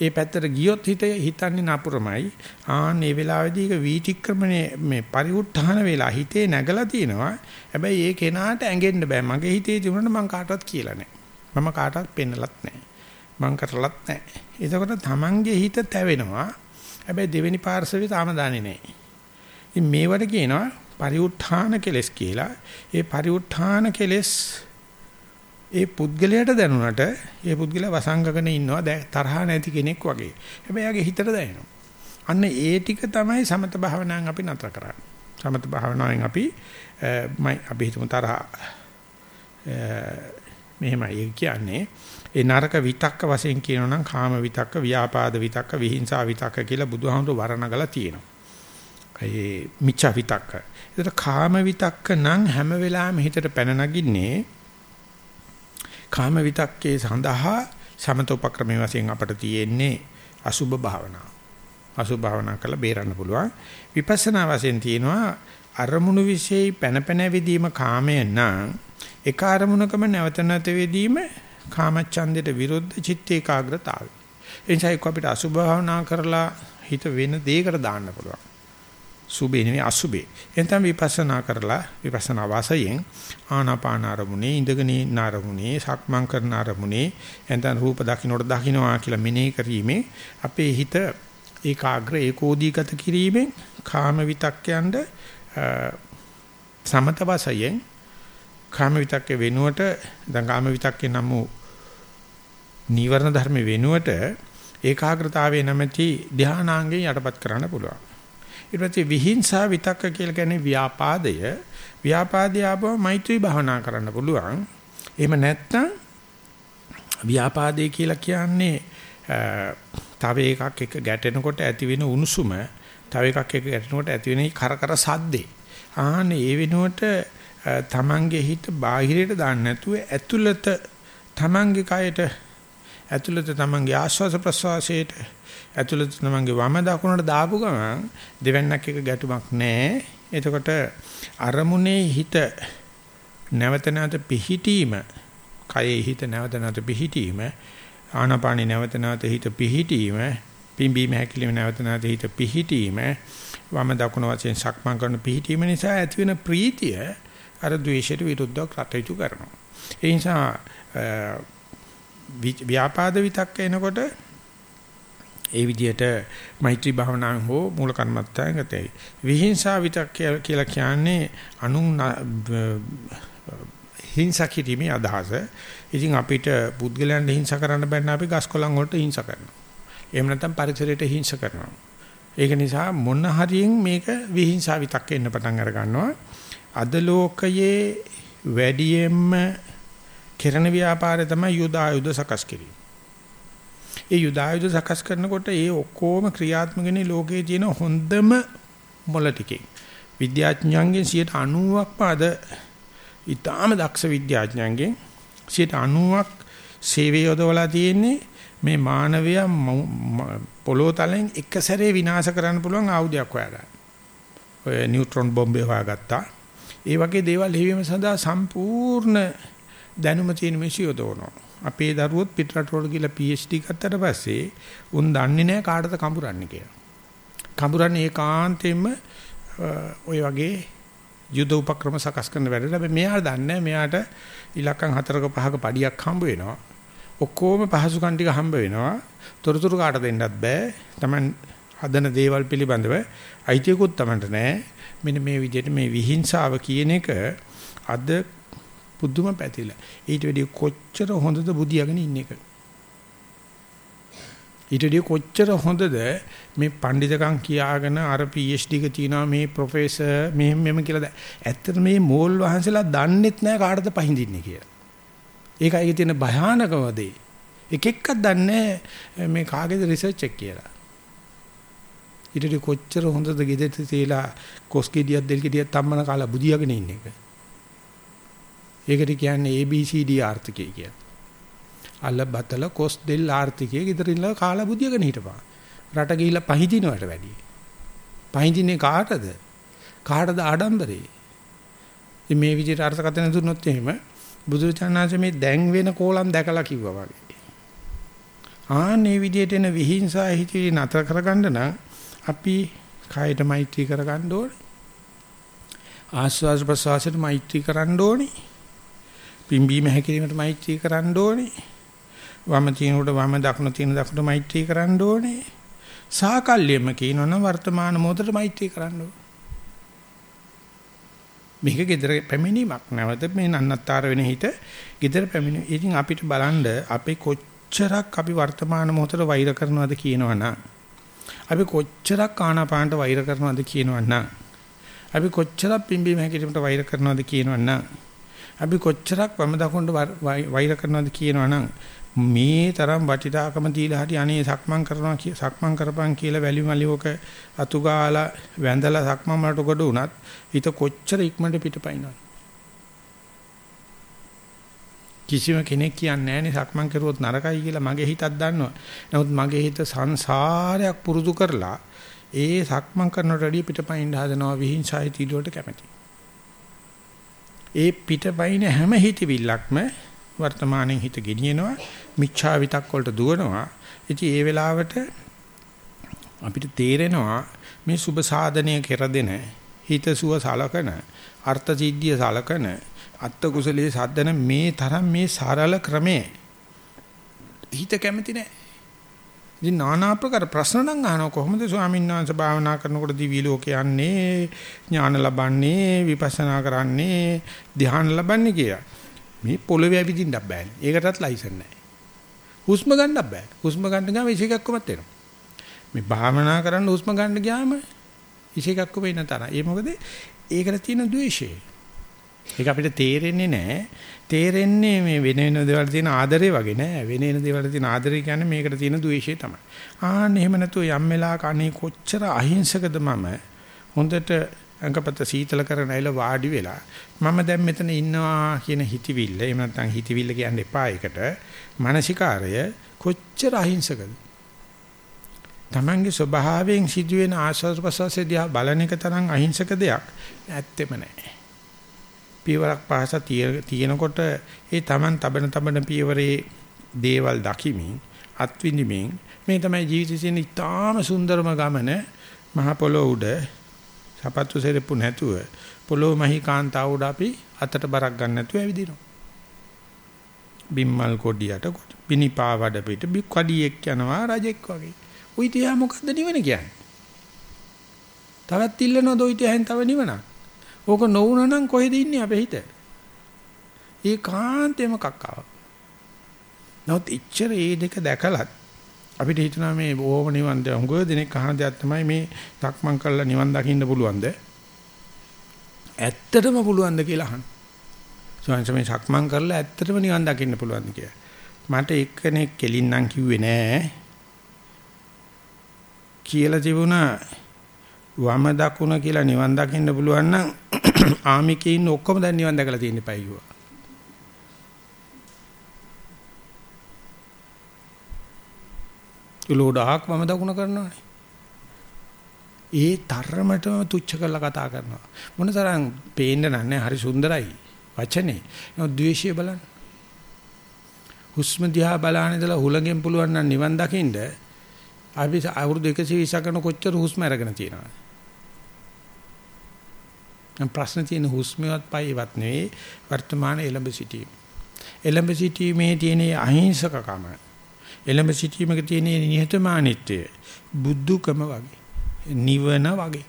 A: ඒ පැත්තට ගියොත් හිත හිතන්නේ නපුරමයි. ආන් මේ වෙලාවේදී ඒක වීතික්‍රමණය මේ පරිඋත්ථාන වෙලා හිතේ නැගලා තිනවා. හැබැයි ඒ කෙනාට ඇඟෙන්න බෑ. මගේ හිතේ තිබුණාට මම කාටවත් කියලා නැහැ. මම කාටවත් පෙන්නලත් නැහැ. මං කරලත් නැහැ. එතකොට තමන්ගේ හිත තැවෙනවා. හැබැයි දෙවෙනි පාර්ශවයේ තාම දන්නේ නැහැ. ඉතින් මේවට කියනවා පරිඋත්ථාන කෙලස් කියලා. ඒ පරිඋත්ථාන කෙලස් ඒ පුද්ගලයාට දැනුණට ඒ පුද්ගලයා වසංගකන ඉන්නවා තරහ නැති කෙනෙක් වගේ. හැබැයි යාගේ හිතට දැනෙනවා. අන්න ඒ ටික තමයි සමත භාවනාවෙන් අපි නතර කරන්නේ. සමත භාවනාවෙන් අපි මයි අපි හිතමු තරහ මෙහෙමයි කියන්නේ ඒ නරක විතක්ක වශයෙන් කියනවා නම් කාම විතක්ක, ව්‍යාපාද විතක්ක, විහිංසා විතක්ක කියලා බුදුහාමුදුර වර්ණගලා තියෙනවා. ඒ මිච්ඡා විතක්ක. ඒතර කාම විතක්ක නම් හැම වෙලාවෙම හිතට පැන නගින්නේ කාම විතක්කේ සඳහා සමත උපක්‍රමයේ වශයෙන් අපට තියෙන්නේ අසුභ භාවනාව. අසුභ භාවනා කරලා බේරන්න පුළුවන්. විපස්සනා වශයෙන් තියෙනවා අරමුණු વિશે පැන පැන වෙදීම කාමය නම් එක අරමුණකම නැවත නැවත වෙදීම කාමච්ඡන්දයට විරුද්ධ චිත්ත ඒකාග්‍රතාවය. එනිසා අපිට අසුභ භාවනා කරලා හිත වෙන දෙයකට දාන්න පුළුවන්. සුබේ නෙවෙයි අසුබේ. එතෙන් විපස්සනා කරලා විපස්සනා වාසයෙන් ආනාපාන අරමුණේ ඉඳගෙන ඉන්න අරමුණේ සක්මන් කරන අරමුණේ එතෙන් රූප දකින්නට දකින්නවා කියලා මෙනෙහි කිරීමේ අපේ හිත ඒකාග්‍ර ඒකෝදීගත කිරීමෙන් කාම විතක්යන්ද සමත වාසයෙන් කාම විතක්කේ වෙනුවට දැන් කාම විතක්කේ නම් වූ නීවරණ ධර්ම වෙනුවට ඒකාග්‍රතාවයේ නැමැති ධානාංගයෙන් යටපත් කරන්න පුළුවන්. ඊට පස්සේ විහිංසා විතක්ක කියලා කියන්නේ ව්‍යාපාදය. ව්‍යාපාදය ආපුව මෛත්‍රී භාවනා කරන්න පුළුවන්. එහෙම නැත්නම් ව්‍යාපාදේ කියලා කියන්නේ තව එකක් එක ගැටෙනකොට ඇති වෙන උණුසුම තව එකක් එක ගැටෙනකොට ඇති වෙන කරකර සද්දේ. ආහනේ ඒ වෙනුවට තමන්ගේ හිත බාහිරයට දාන්න නැතුව ඇතුළත තමන්ගේ කයට ඇතුළත තමන්ගේ ආශ්වාස ප්‍රශ්වාසයට ඇතුළත තමන්ගේ වම දකුණට දාපු ගමන් දෙවන්නක් එක ගැටුමක් නැහැ. එතකොට අරමුණේ හිත නැවත නැවත පිහිටීම කයේ හිත නැවත නැවත පිහිටීම ආනාපානි නැවත නැවත හිත පිහිටීම පිම්බීම හැකිලිම නැවත නැවත හිත පිහිටීම වම දකුණ වශයෙන් සක්මන් කරන පිහිටීම නිසා ඇතිවෙන ප්‍රීතිය අර ද්වේෂයට විරුද්ධව කටයුතු කරනවා. ඒ නිසා ව්‍යාපාද විතක්ක එනකොට ඒ විදිහට මෛත්‍රී භාවනාවෙන් හෝ මූල කර්මත්තාන් ගතයි. විහිංසා විතක්ක කියලා කියන්නේ අනුන් හිංසා කිරීමේ අදහස. ඉතින් අපිට පුද්ගලයන් හිංසා කරන්න බැන්න අපි ගස්කොලන් වලට හිංසා කරනවා. එහෙම නැත්නම් පරිසරයට හිංසා කරනවා. ඒක නිසා මොන හරියෙන් මේක විහිංසා විතක්ක එන්න පටන් අර ගන්නවා. අද ලෝකයේ වැඩියෙන්ම කෙරණ ව්‍යාපාරය තමයි යුද ආයුධ සකස් කිරීම. ඒ යුද ආයුධ සකස් කරනකොට ඒ ඔක්කොම ක්‍රියාත්මක වෙන්නේ ලෝකයේ තියෙන හොඳම මොළ ටිකේ. විද්‍යාඥයන්ගෙන් 90%ක්ම අද ඊටාම දක්ෂ විද්‍යාඥයන්ගෙන් 90%ක් සේවය යොදවලා තියෙන්නේ මේ මානවයා පොළොව තලෙන් එක සැරේ විනාශ කරන්න පුළුවන් ආයුධයක් හොයාගන්න. ඔය නියුට්‍රෝන බෝම්බේ හොයාගත්තා. ඒ වගේ දේවල් හේවීම සඳහා සම්පූර්ණ දැනුම තියෙන මිනිස්සු යොදවනවා. අපේ දරුවොත් පිටරට වල ගිහලා PhD ගත්තට පස්සේ උන් දන්නේ නැහැ කාටද කඹරන්නේ කියලා. කඹරන්නේ ඒකාන්තයෙන්ම ඔය වගේ යුද උපක්‍රම සකස් කරන වැඩ. හැබැයි මෙයා දන්නේ මෙයාට ඉලක්කම් හතරක පහක පඩියක් හම්බ වෙනවා. ඔක්කොම පහසුකම් ටික හම්බ වෙනවා. තොරතුරු කාට දෙන්නත් බෑ. Taman හදන දේවල් පිළිබඳව අයිතියකුත් Tamanට නැහැ. මෙන්න මේ විදිහට මේ විහිංසාව කියන එක අද පුදුම පැතිලා. ඊට වැඩි කොච්චර හොඳද බුදියාගෙන ඉන්න එක. ඊට වැඩි කොච්චර හොඳද මේ පඬිතකම් කියාගෙන අර PhD එක තියනවා මේ ප්‍රොෆෙසර් මෙහෙම මෙහෙම කියලා. ඇත්තට මේ මෝල් වහන්සලා දන්නෙත් නැහැ කාටද පහඳින්නේ කියලා. ඒකයි ඒකේ තියෙන භයානකම දේ. එක එක්කක් දන්නේ මේ කාගේද රිසර්ච් එක කියලා. ඊට කොච්චර හොඳද ගෙදෙට තියලා කොස් ගෙඩියක් දෙල් ගෙඩියක් තම්මන කාලා බුදියාගෙන ඉන්න එක. ඒකට කියන්නේ ABCD ආර්ථිකය කියලා. අල්ල බතල කොස් දෙල් ආර්ථිකය ගෙදරින්ලා කාලා බුදියාගෙන හිටපන්. රට ගිහිල්ලා පහඳිනවට වැඩිය. පහඳින්නේ කාටද? කාටද ආඩම්බරේ? මේ විදිහට අර්ථකථන දුන්නොත් එහෙම බුදුචානන්සේ මේ දැන් වෙන කෝලම් දැකලා කිව්වා වගේ. ආන්නේ විදිහට එන විහිංසා හිතේ නතර කරගන්න නම් අපි කායට මෛත්‍රී කරගන්න ඕනේ. ආස්වාද ප්‍රසවාසයට මෛත්‍රී කරන්න ඕනේ. පිම්බීම හැකිරීමට මෛත්‍රී කරන්න ඕනේ. වම තිනුට වම දකුණ තින දකුණට මෛත්‍රී කරන්න ඕනේ. සාකල්යෙම කියනවනම් වර්තමාන මොහොතට මෛත්‍රී කරන්න ඕනේ. මේක gedara පැමිණීමක් නැවත මේ නන්නත්තර වෙන හිත gedara පැමිණීම. ඉතින් අපිට බලන්න අපේ කොච්චරක් අපි වර්තමාන මොහොතට වෛර කරනවද කියනවනම් අපි කොච්චරක් ආනාපානට වෛර කරනවද කියනවනම් අපි කොච්චරක් පිම්බීම හැකිරීමට වෛර කරනවද කියනවනම් අපි කොච්චරක් වම දකුණට වෛර කරනවද කියනවනම් මේ තරම් වටිනාකම දීලා හරි අනේ සක්මන් කරනවා කිය සක්මන් කරපන් කියලා වැලි මලියෝක අතු ගාලා වැඳලා සක්මන් වලට කොට උනත් හිත කොච්චර ඉක්මනට පිටපයින්නවා කිසිම කෙනෙක් කියන්නේ නැහැ සක්මන් කරුවොත් නරකයි කියලා මගේ හිතක් දන්නවා. නමුත් මගේ හිත සංසාරයක් පුරුදු කරලා ඒ සක්මන් කරනට වැඩිය පිටපයින් හදනවා විහිංසයි තීඩුවට කැමති. ඒ පිටපයින් හැම හිතවිල්ලක්ම වර්තමානයේ හිත ගෙනියනවා මිච්ඡා විතක් වලට දුවනවා. ඉතින් ඒ වෙලාවට අපිට තේරෙනවා මේ සුබ සාධනය කෙරදෙන හිත සුව සලකන අර්ථ සිද්ධිය සලකන අත්ත කුසලයේ සද්දන මේ තරම් මේ සරල ක්‍රමේ හිත කැමති නැහැ ඉතින් নানা ආකාර ප්‍රශ්න නම් අහනවා කොහොමද ස්වාමීන් වහන්සේ භාවනා කරනකොට දිවි ලෝකේ යන්නේ ඥාන ලබන්නේ විපස්සනා කරන්නේ ධ්‍යාන ලබන්නේ කියලා. මේ පොළවේ ඇවිදින්න බෑනේ. ඒකටත් ලයිසන් නැහැ. හුස්ම ගන්න බෑ. හුස්ම ගන්න ගාම ඉසිකක් කොමත් වෙනවා. මේ භාවනා කරන්න හුස්ම ගන්න ගියාම ඉසිකක් කො වෙන තරම්. ඒ මොකද ඒකට තියෙන ද්වේෂය. ඒක අපිට තේරෙන්නේ නැහැ. තේරෙන්නේ මේ වෙන වෙන දේවල් තියෙන ආදරේ වගේ නෑ. වෙන වෙන දේවල් තියෙන ආදරේ කියන්නේ මේකට තියෙන ද්වේෂය තමයි. ආන්න එහෙම නැතුව යම් වෙලාවක අනේ කොච්චර අහිංසකද මම හොඳට අංගපත සීතල කරන අයල වාඩි වෙලා මම දැන් මෙතන ඉන්නවා කියන හිතවිල්ල එහෙම නැත්නම් හිතවිල්ල කියන්න එපා ඒකට මානසිකාරය කොච්චර අහිංසකද තමන්ගේ ස්වභාවයෙන් සිදුවෙන ආස්වාද ප්‍රසවාසය දිහා බලන එක තරම් අහිංසක දෙයක් ඇත්තෙම නැහැ පියවරක් පාස තියෙනකොට ඒ Taman තබන තබන පියවරේ දේවල් දකිමින් අත්විඳිමින් මේ තමයි ජීවිතයේ තියෙන ඉතාම සුන්දරම ගමන මහ පොළොව උඩ සපත්තු සෙරප්පු නැතුව පොළොව මහි කාන්තාව උඩ අපි අතට බරක් ගන්න නැතුව ඇවිදිනවා බිම්මල් කොඩියට පිනිපා වඩ පිට බි කඩියෙක් යනවා රජෙක් වගේ. උයි තියා මොකද්ද නිවන කියන්නේ? තවත් ඉල්ලනොද උයි තියාෙන් තව නිවනක්? ඕක නොවුනා නම් කොහෙද ඉන්නේ අපේ හිත? ඒකාන්තෙම කක්කාවක්. නමුත් ඉච්ඡර ඒ දෙක දැකලත් අපිට හිතනවා මේ ඕම නිවන් හුඟ දෙනෙක් අහන දෙයක් තමයි මේ සක්මන් කරලා නිවන් දකින්න පුළුවන්ද? ඇත්තටම පුළුවන්ද කියලා අහන. සෝන්ස මේ සක්මන් කරලා ඇත්තටම නිවන් දකින්න පුළුවන්ද කියලා. මට එක්කෙනෙක් කෙලින්නම් කිව්වේ නෑ. කියලා තිබුණා වම දකුණ කියලා නිවන් දකින්න පුළුවන් නම් ආමිකේ ඉන්න ඔක්කොම දැන් නිවන් දැකලා තියෙන්න එපා කිව්වා. කිලෝඩාක් වම දකුණ කරනවානේ. ඒ තරමටම තුච්ච කරලා කතා කරනවා. මොනතරම් පේන්න නැහැ හරි සුන්දරයි වචනේ. නෝ ද්වේෂය බලන්න. හුස්ම දිහා බලන ඉඳලා හුලඟෙන් පුළුවන් නම් නිවන් දකින්න අපි අවුරුදු 120 කරන කොච්චර හුස්ම අරගෙන තියෙනවද? ප්‍රශ්න තියෙන හුස්මවත් පයිවත් නෙවෙයි වර්තමාන එළඹ සිටීම. එළඹ සිටීමේ තියෙන අහිංසකකම. එළඹ සිටීමක තියෙන නිහතමානීත්වය බුද්ධකම වගේ. නිවන වගේ.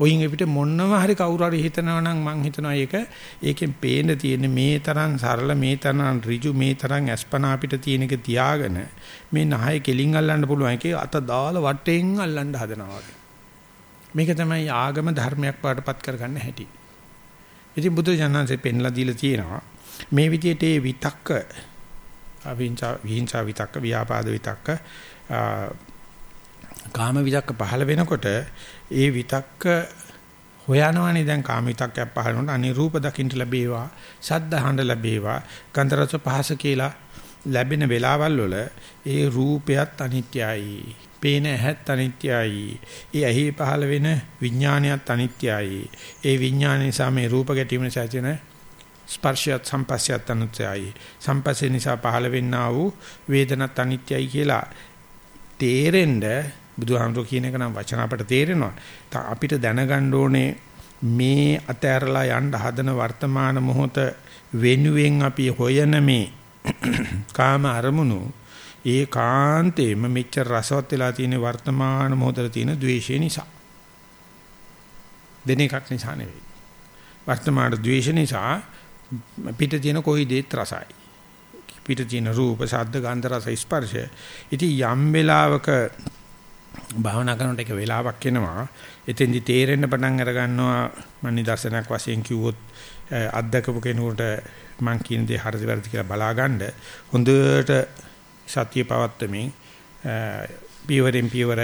A: ඔයින් අපිට මොනම හරි කවුරු හරි හිතනවා නම් මං හිතනවා ඒක ඒකෙන් පේන්න තියෙන මේ තරම් සරල මේ තරම් ඍජු මේ තරම් අස්පනා අපිට තියෙන එක තියාගෙන මේ නහය කෙලින් අල්ලන්න පුළුවන් එකේ අත දාලා වටෙන් අල්ලන්න හදනවා වගේ. මේක තමයි ආගම ධර්මයක් පාටපත් කරගන්න හැටි. ඉතින් බුදු ජානන්සේ පෙන්ලා දීලා තියෙනවා මේ විදිහට ඒ විතක්ක අවිංචා විහිංචා විතක්ක ව්‍යාපාද විතක්ක කාම විතක්ක පහළ වෙනකොට ඒ විතක්ක හොයනවනේ දැන් කාම විතක්කයක් පහළ වුණොත් අනිරූප දකින්න ලැබේවා සද්ද අහන්න ලැබේවා ගන්ධ රස පහස කියලා ලැබෙන වෙලාවල් වල ඒ රූපයත් අනිත්‍යයි පේන ඇහත් අනිත්‍යයි. ඒ ඇහි පහළ වෙන විඥානයත් අනිත්‍යයි. ඒ විඥාන නිසා මේ රූප ගැටීම නිසා තියෙන ස්පර්ශයත් සම්පස්සයත් අනිත්‍යයි. සම්පස්සේ නිසා පහළ වෙන්නා වූ වේදනත් අනිත්‍යයි කියලා තේරෙන්න බුදුහාමුදුරුවෝ කියන එක නම් වචන අපට තේරෙනවා. අපිට දැනගන්න ඕනේ මේ අතෑරලා යන්න හදන වර්තමාන මොහොත වෙනුවෙන් අපි හොයන මේ කාම අරමුණු ඒකාන්තේම මෙච්චර රසවත් වෙලා තියෙන වර්තමාන මොහොතේ තියෙන ද්වේෂය නිසා. දෙන එකක් නිසා නෙවෙයි. වර්තමාන ද්වේෂ නිසා පිට තියෙන කොයි දෙයක් රසයි. පිට තියෙන රූප, ශබ්ද, ගන්ධ, රස, ස්පර්ශ. ඉතින් යම් වෙලාවක භාවනා කරනකොට එක වෙලාවක් එනවා. එතෙන්දි තේරෙන්න පටන් අර ගන්නවා මම නිදර්ශනයක් වශයෙන් කිව්වොත් අත්දකපු කෙනෙකුට මං කියන දේ හරිද වැරදිද කියලා බලාගන්න හොඳට සතිය පවත්තමින් පියවරෙන් පියවර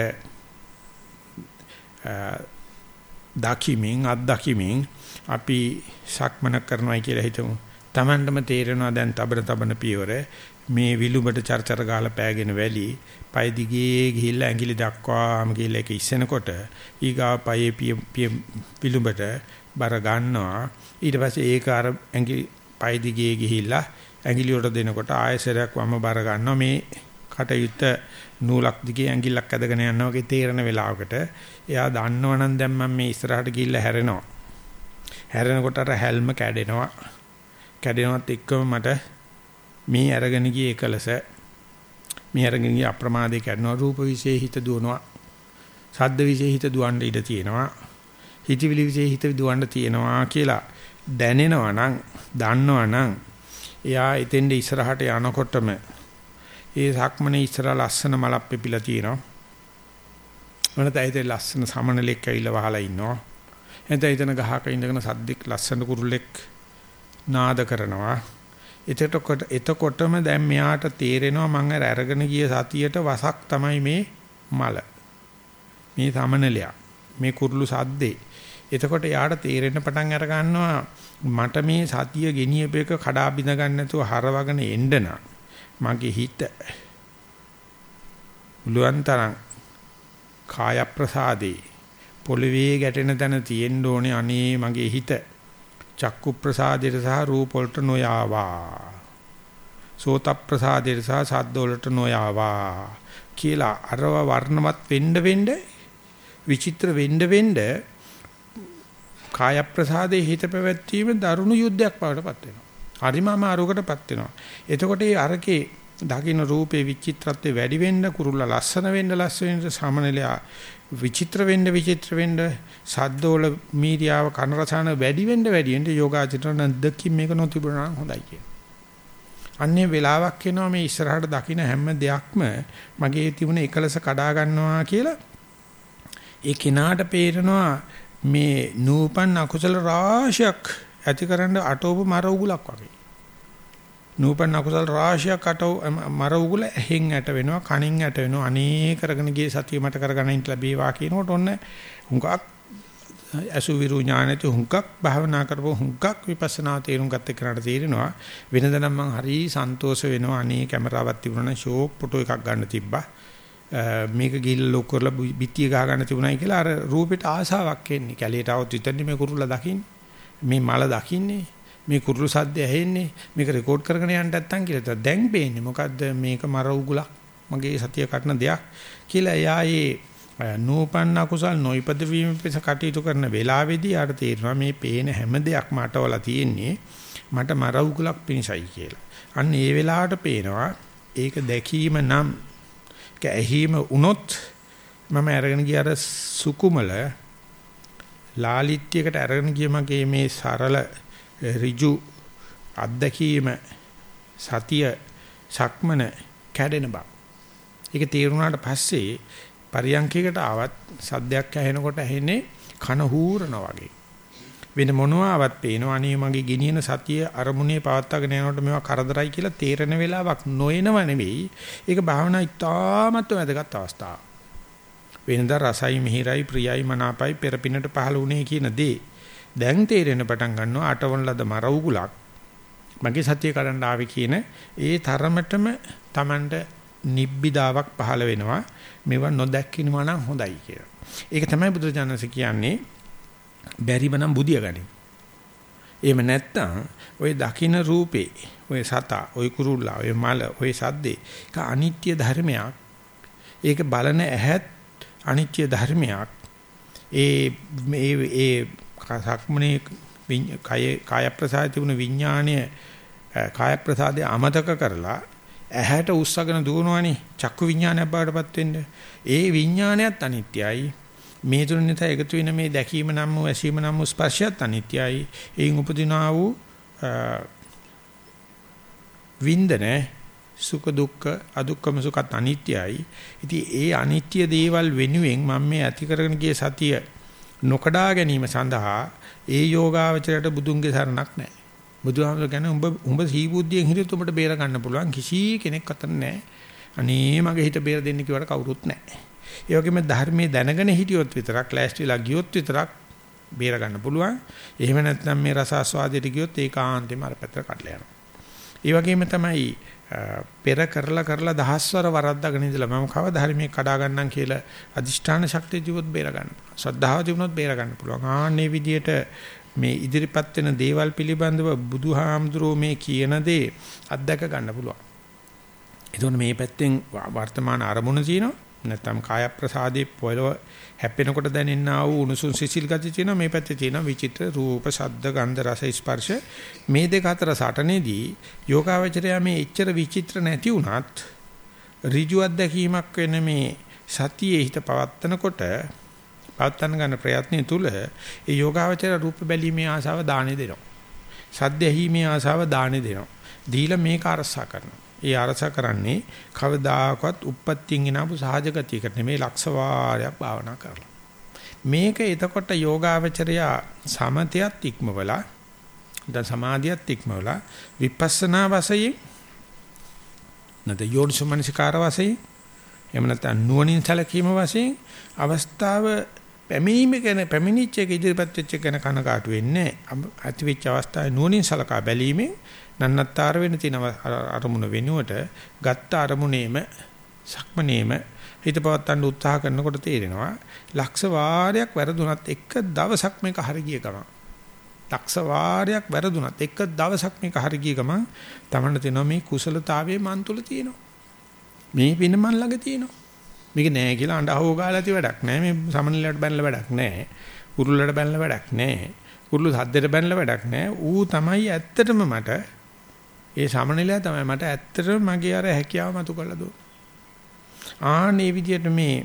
A: දකිමින් අත්දකිමින් අපි සක්මන කරනවා කියලා හිතමු. Tamandම තේරෙනවා දැන් තබන තබන පියවර මේ විලුඹට චර්චර ගාලා පෑගෙන වැලි පය දිගේ ගිහිල්ලා ඇඟිලි දක්වාම ගිහිල්ලා ඒක ඉස්සෙනකොට ඊගා පයේ පිය විලුඹට බර ගන්නවා ඊට පස්සේ ඒක අර ඇඟිලි පය දිගේ ගිහිල්ලා ඇඟිලි වලට දෙනකොට ආයසරයක් වම බර ගන්නවා මේ කටයුත්ත නූලක් දිගේ ඇඟිල්ලක් ඇදගෙන යනවා වගේ තේරෙන වෙලාවකට එයා දන්නවනම් දැන් මම මේ ඉස්සරහට ගිහිල්ලා හැරෙනවා හැරෙනකොට අර හැල්ම කැඩෙනවා කැඩෙනවත් එක්කම මට මේ අරගෙන ගියේ එකලස මේ අරගෙන ගිය අප්‍රමාදේ කරනවා රූප විශේෂ හිත දුවනවා. ශබ්ද විශේෂ හිත දුවන්න ඉඩ තියෙනවා. හිතවිලි විශේෂ හිත දුවන්න තියෙනවා කියලා දැනෙනවා නම් දන්නවා නම් එයා එතෙන්ද ඉස්සරහට යනකොටම ඒ සක්මනේ ඉස්සර ලස්සන මලක් පෙපිලා තියෙනවා. මොනද ඇයිද ලස්සන සමනලෙක් ඇවිල්ලා වහලා ඉන්නවා. එතන එතන ගහක ඉඳගෙන සද්දෙක් ලස්සන කුරුල්ලෙක් නාද කරනවා. එතකොට එතකොටම දැන් මෙයාට තේරෙනවා මම අර අරගෙන ගිය සතියට වසක් තමයි මේ මල. මේ සමනලයා. මේ කුරුළු සද්දේ. එතකොට යාට තේරෙන්න පටන් අර ගන්නවා මට මේ සතිය ගෙනියපේක කඩා බිඳ ගන්න නැතුව හරවගෙන එන්න මගේ හිත මුලුවන්තරං කාය ප්‍රසාදේ පොළවේ ගැටෙන තැන තියෙන්න ඕනේ අනේ මගේ හිත චක්කු ප්‍රසාදයට සහ රූප වලට නොයාවා. සෝත ප්‍රසාදයට සහ ශබ්ද වලට නොයාවා කියලා අරව වර්ණවත් වෙන්න වෙන්න විචිත්‍ර වෙන්න වෙන්න කාය ප්‍රසාදේ හිත පැවැත්වීම දරුණු යුද්ධයක් බවටපත් වෙනවා. හරිම අමාරුකටපත් වෙනවා. එතකොට ඒ අරකේ දකින්න රූපේ විචිත්‍රත්වය වැඩි වෙන්න කුරුල්ල ලස්සන වෙන්න ලස්සන වෙන්න සමනලයා විචිත්‍ර වෙන්න විචිත්‍ර වෙන්න සද්දෝල මීරියාව කන රසාන වැඩි වෙන්න වැඩි වෙන්න යෝගාචරණ දෙකින් මේක නොතිබුණා නම් හොඳයි කියන. අන්නේ වෙලාවක් එනවා මේ ඉස්සරහට දකින්න හැම දෙයක්ම මගේ තිබුණ එකලස කඩා ගන්නවා කියලා ඒ කිනාට පේරනවා මේ නූපන් අකුසල රාශියක් ඇතිකරන අටෝප මර උගලක් වගේ. නූපන් අකුසල රාශියක් අටව මර උගුල ඇහෙන් ඇට වෙනවා කනින් ඇට වෙනවා. අනේ කරගෙන ගියේ සතිය මට කරගන්න ඉන්න ලැබේවා කියනකොට ඔන්න හුඟක් අසු විරු ඥානෙට හුඟක් භාවනා කරපුව හුඟක් විපස්සනා තේරුම් ගත්ත කෙනාට තේරෙනවා වෙනදනම් මං හරි සන්තෝෂ වෙනවා. අනේ කැමරාවක් තිබුණා නම් ෂෝක් ෆොටෝ එකක් ගන්න තිබ්බා. මේක ගිහිල්ලා ලොක් කරලා පිටිය ගහ ගන්න තිබුණායි කියලා අර රූපෙට ආසාවක් එන්නේ. කැලියට આવත් විතරනේ මේ කුරුල්ලා දකින්නේ. මේ මල දකින්නේ. මේ කුරුළු සද්ද ඇහෙන්නේ. මේක රෙකෝඩ් කරගෙන යන්න නැත්තම් කියලා. දැන් පේන්නේ මොකද්ද? මේක මර උගුලක්. මගේ සතිය කටන දෙයක් කියලා එයා ඒ නූපන්න කුසල් නොයිපද වීම පිස කටයුතු කරන වෙලාවේදී ආට තේරෙනවා මේ පේන හැම දෙයක්ම අටවලා තියෙන්නේ මට මර උගුලක් පිණිසයි කියලා. අන්න ඒ වෙලාවට පේනවා ඒක දැකීම නම් ඒක ඇහිම වුණොත් මම අරගෙන ගිය අර සුකුමල ලාලිත්‍යයකට අරගෙන ගිය මගේ මේ සරල ඍජු අත්දැකීම සතිය සක්මන කැඩෙන බව. ඒක තේරුණාට පස්සේ පරියන්කයකට ආවත් සද්දයක් ඇහෙනකොට ඇහෙන්නේ කන හූරන වගේ. වෙන මොනවාවත් පේනවා අනේ මගේ ගෙනියන සතිය අරමුණේ පවත්වාගෙන යනකොට මේවා කරදරයි කියලා තේරෙන වෙලාවක් නොයනව නෙවෙයි. ඒක භාවනා ඉතාමත් වැදගත් අවස්ථාවක්. වෙනදා රසයි මිහිරයි ප්‍රියයි මනාපයි පෙරපිනට පහළ වුණේ කියන දේ දැන් තේරෙන පටන් ගන්නවා අටවන ලද මර උගුලක් මගේ සතිය කඩන්න ආවේ කියන ඒ තරමටම Tamanට නිබ්බිදාවක් පහළ වෙනවා මේව නොදැක්කිනවා නම් හොඳයි කියලා. ඒක තමයි බුදුරජාණන්සේ කියන්නේ බැරිම නම් බුදිය ගනි. එහෙම නැත්තම් ওই දකින්න රූපේ ඔය සතා ඔය කුරුල්ලා ඔය මල ඔය සද්දේ ඒක අනිත්‍ය ධර්මයක්. ඒක බලන ඇහත් අනිත්‍ය ධර්මයක්. ඒ ඒ ඒ සක්මනේ කය කාය ප්‍රසාද තිබුණ විඥාණය කාය ප්‍රසාදේ අමතක කරලා ඇහැට උස්සගෙන දුවනවනේ චක්කු විඥානයක් බවටපත් වෙන්න. ඒ විඥානයත් අනිත්‍යයි. මේ තුන නිසා එකතු වෙන මේ දැකීම නම් වූ ඇසීම නම් වූ ස්පර්ශයත් අනිත්‍යයි. එයින් උපදිනා වූ වින්දන සුඛ දුක්ඛ අදුක්ඛම සුඛත් අනිත්‍යයි. ඉතින් ඒ අනිත්‍ය දේවල් වෙනුවෙන් මම මේ ඇති කරගෙන ගිය සතිය නොකඩා ගැනීම සඳහා ඒ යෝගාවචරයට බුදුන්ගේ සරණක් නැහැ. බුදුහාමර කියන්නේ උඹ උඹ සීබුද්ධියෙන් හිටියොත් උඹට බේර ගන්න පුළුවන් කිසි කෙනෙක් අතර නැහැ. අනේ මගේ හිත බේර දෙන්න කිව්වට කවුරුත් නැහැ. ඒ වගේම ධර්මයේ දැනගෙන හිටියොත් විතරක් ලෑස්තිලා ගියොත් විතරක් බේර ගන්න පුළුවන්. එහෙම නැත්නම් මේ රස ආස්වාදයට ගියොත් ඒකාන්තෙම අර පැත්තට කඩලා යනවා. ඒ වගේම තමයි පෙර කරලා කරලා දහස්වර වරද්දාගෙන ඉඳලා මම කවදා හරි මේ කඩා ගන්නම් කියලා අදිෂ්ඨාන ශක්තිය ජීවත් බේර ගන්න පුළුවන්. ශ්‍රද්ධාව තිබුණොත් බේර ගන්න පුළුවන්. ආන්නේ විදියට මේ ඉදිරිපත් වෙන දේවල් පිළිබඳව බුදුහාමුදුරෝ මේ කියන දේ අත්දැක ගන්න පුළුවන්. එතකොට මේ පැත්තෙන් වර්තමාන අරමුණ තියෙනවා. නැත්නම් කාය ප්‍රසාදේ පොළව හැප්පෙනකොට දැනෙනා වූ උණුසුම් සිසිල් ගති තියෙනවා මේ පැත්තේ තියෙනවා විචිත්‍ර රූප ශබ්ද ගන්ධ රස ස්පර්ශ මේ දෙක අතර සටනේදී යෝගාවචරය මේ එච්චර විචිත්‍ර නැති වුණත් ඍජු අත්දැකීමක් වෙන මේ සතියේ හිත පවත්තනකොට පවත්තන ගන්න ප්‍රයත්නය තුල ඒ යෝගාවචර රූප බැලීමේ ආසාව දාණය දෙනවා. සද්ද ඇහිීමේ ආසාව දාණය දෙනවා. දීලා මේක අරසා කරනවා. ඒ අරසා කරන්නේ කවදාකවත් උප්පත්තියෙන් එනපු සහජගතියකට නෙමෙයි ලක්ෂ වාරයක් භාවනා කරලා. මේක එතකොට යෝගාවචරයා සමතයත් ඉක්මවලා දැන් සමාධියත් ඉක්මවලා විපස්සනා වශයෙන් නැත්නම් යෝනිසමනසිකාර වශයෙන් එහෙම නැත්නම් නුවණින් සැලකීම වශයෙන් අවස්ථාව පැමිණීම ගැන පැමිණිච්ච එක ඉදිරිපත් වෙච්ච එක ගැන කනකාටු වෙන්නේ ඇති වෙච්ච අවස්ථාවේ නුවණින් සලකා බැලීමෙන් නන්නත්තර වෙන තියෙන අරමුණ වෙනුවට ගත්ත අරමුණේම සක්මනේම හිත පවත්තන්න උත්සාහ කරනකොට තේරෙනවා ලක්ෂ වාරයක් වැරදුනත් එක දවසක් මේක හරි ගිය ගමන්. ලක්ෂ වාරයක් වැරදුනත් එක දවසක් මේක හරි ගිය ගමන් තමන්න තේනවා මේ කුසලතාවයේ මන් තුල තියෙනවා. මේ පින මන් ළඟ තියෙනවා. මේක නෑ කියලා අඬ අහුව ගාලා ඇති වැඩක් නෑ. මේ සමනලයට බැනලා වැඩක් නෑ. උරුල්ලට බැනලා වැඩක් නෑ. උරුළු සද්දෙට බැනලා වැඩක් නෑ. ඌ තමයි ඇත්තටම මට ඒ සමනලයා තමයි මට ඇත්තටම මගේ අර හැකියාව මතු කරලා දුන්නේ ආනේ විදිහට මේ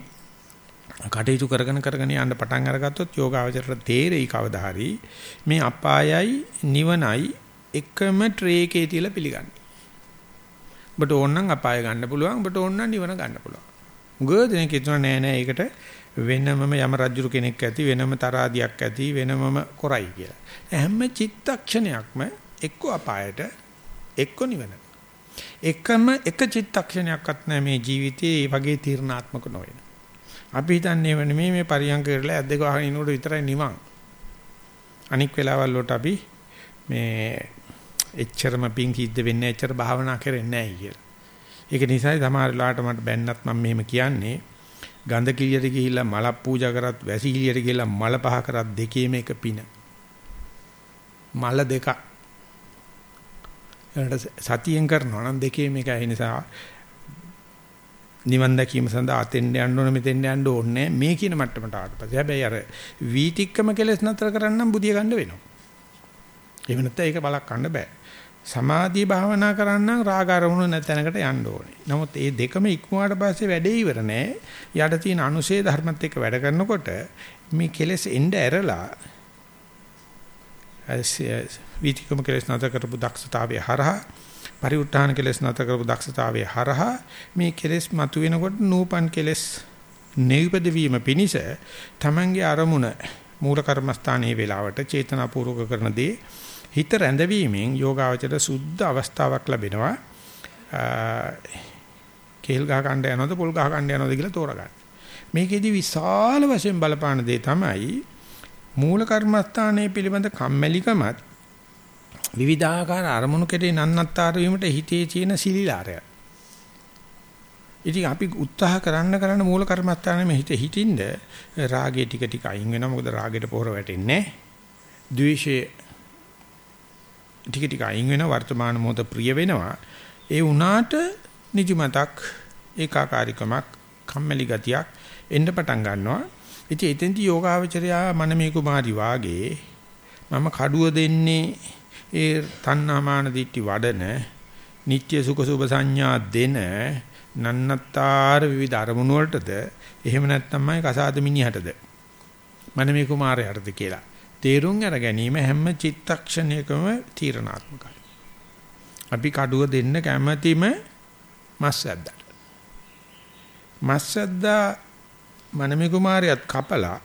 A: කටයුතු කරගෙන කරගෙන යන්න පටන් අරගත්තොත් යෝගාවචරයට තේරෙයි කවදා හරි මේ අපායයි නිවනයි එකම ට්‍රේ එකේ තියලා පිළිගන්නේ. ඔබට ඕනනම් අපාය ගන්න පුළුවන් ඔබට ඕනනම් නිවන ගන්න පුළුවන්. උගව දෙනෙක් හිතනවා නෑ නෑ ඒකට වෙනමම යම රජුරු කෙනෙක් ඇති වෙනම තරාදියක් ඇති වෙනමම කරයි කියලා. හැම චිත්තක්ෂණයක්ම එක්ක අපායට එක්ක නිවන. එකම එක චිත්තක්ෂණයක්වත් නෑ මේ ජීවිතයේ මේ වගේ තීර්ණාත්මක නොවන. අපි හිතන්නේ වෙන මේ මේ පරියන්ක කරලා ඇද්දක අහගෙන ඉන්නකොට විතරයි නිවන්. අනික් වෙලාවල් වලට අපි මේ එච්චරම පිං සිද්ධ වෙන්නේ එච්චර භාවනා කරන්නේ නැහැ කියලා. ඒක නිසායි සමහර වෙලාවට මට බැන්නත් මම මෙහෙම කියන්නේ ගඳ කිලියට ගිහිල්ලා මල පූජා කරත් වැසි කිලියට ගිහිල්ලා මල පහ කරත් දෙකේම එක පින. මල දෙක. එනට සතියෙන් කරනවා නම් දෙකේම එකයි නිසා නිවන් දැකීම සඳහා අතෙන් යන්න ඕන මෙතෙන් යන්න ඕනේ මේ කියන මට්ටමට ආවට පස්සේ හැබැයි අර වීතික්කම කෙලස් නතර කරන්නම් බුදිය ගන්න වෙනවා. එහෙම නැත්නම් ඒක බලක් ගන්න බෑ. සමාධි භාවනා කරන්නම් රාග අරමුණු නැතැනකට යන්න ඕනේ. නමුත් මේ දෙකම ඉක්මුවාට පස්සේ වැඩේ ඉවර නෑ. යට තියෙන අනුශේ ධර්මත් එක්ක වැඩ කරනකොට මේ කෙලෙස් එන්න ඇරලා විතිකම කෙලෙස් නැතර කරපු දක්ෂතාවය හරහා පරිඋත් ทาน කෙලෙස් නැතර කරපු දක්ෂතාවය හරහා මේ කෙලෙස් මතුවෙනකොට නූපන් කෙලෙස් නිවිපද වීම පිණිස තමන්ගේ අරමුණ මූල කර්මස්ථානයේ වේලාවට චේතනාපූර්වක කරන දේ හිත රැඳවීමෙන් යෝගාවචර සුද්ධ අවස්ථාවක් ලැබෙනවා. කේල් ගහ කණ්ඩ යනවද පොල් ගහ කණ්ඩ යනවද කියලා තෝරගන්න. මේකෙදි විශාල වශයෙන් බලපාන දේ තමයි මූල කර්මස්ථානයේ පිළිබඳ කම්මැලිකමත් විවිධාකාර අරමුණු කෙරේ නන්නත්තර වීමට හිතේ තියෙන සිලිලාරය. ඉතින් අපි උත්සාහ කරන්න කරන්න මූල කර්මස්ථානයේ හිත හිටින්ද රාගය ටික ටික අයින් වෙනවා මොකද රාගයට පොර වැටෙන්නේ නැහැ. ද්වේෂයේ ටික ටික අයින් වෙන වර්තමාන මොහොත ප්‍රිය වෙනවා. ඒ වුණාට නිදිමතක් ඒකාකාරීකමක් කම්මැලි ගතියක් එන්න පටන් ගන්නවා. ඉතින් එතෙන්දී යෝගාවචරයා මනමේ කුමාරි වාගේ මම කඩුව දෙන්නේ ඒ තණ්හාමාන දිට්ටි වඩන නিত্য සුඛ සුභ සංඥා දෙන නන්නත්තර විවිධ අරමුණු වලටද එහෙම නැත්නම්මයි කසාද මිනිහටද මනමේ කුමාරයාටද කියලා තේරුම් අර ගැනීම හැම චිත්තක්ෂණයකම තීරණාත්මකයි. අපි කඩුව දෙන්න කැමැතිම මස්සද්දට. මස්සද්දා මනමේ කුමාරයාත් කපලා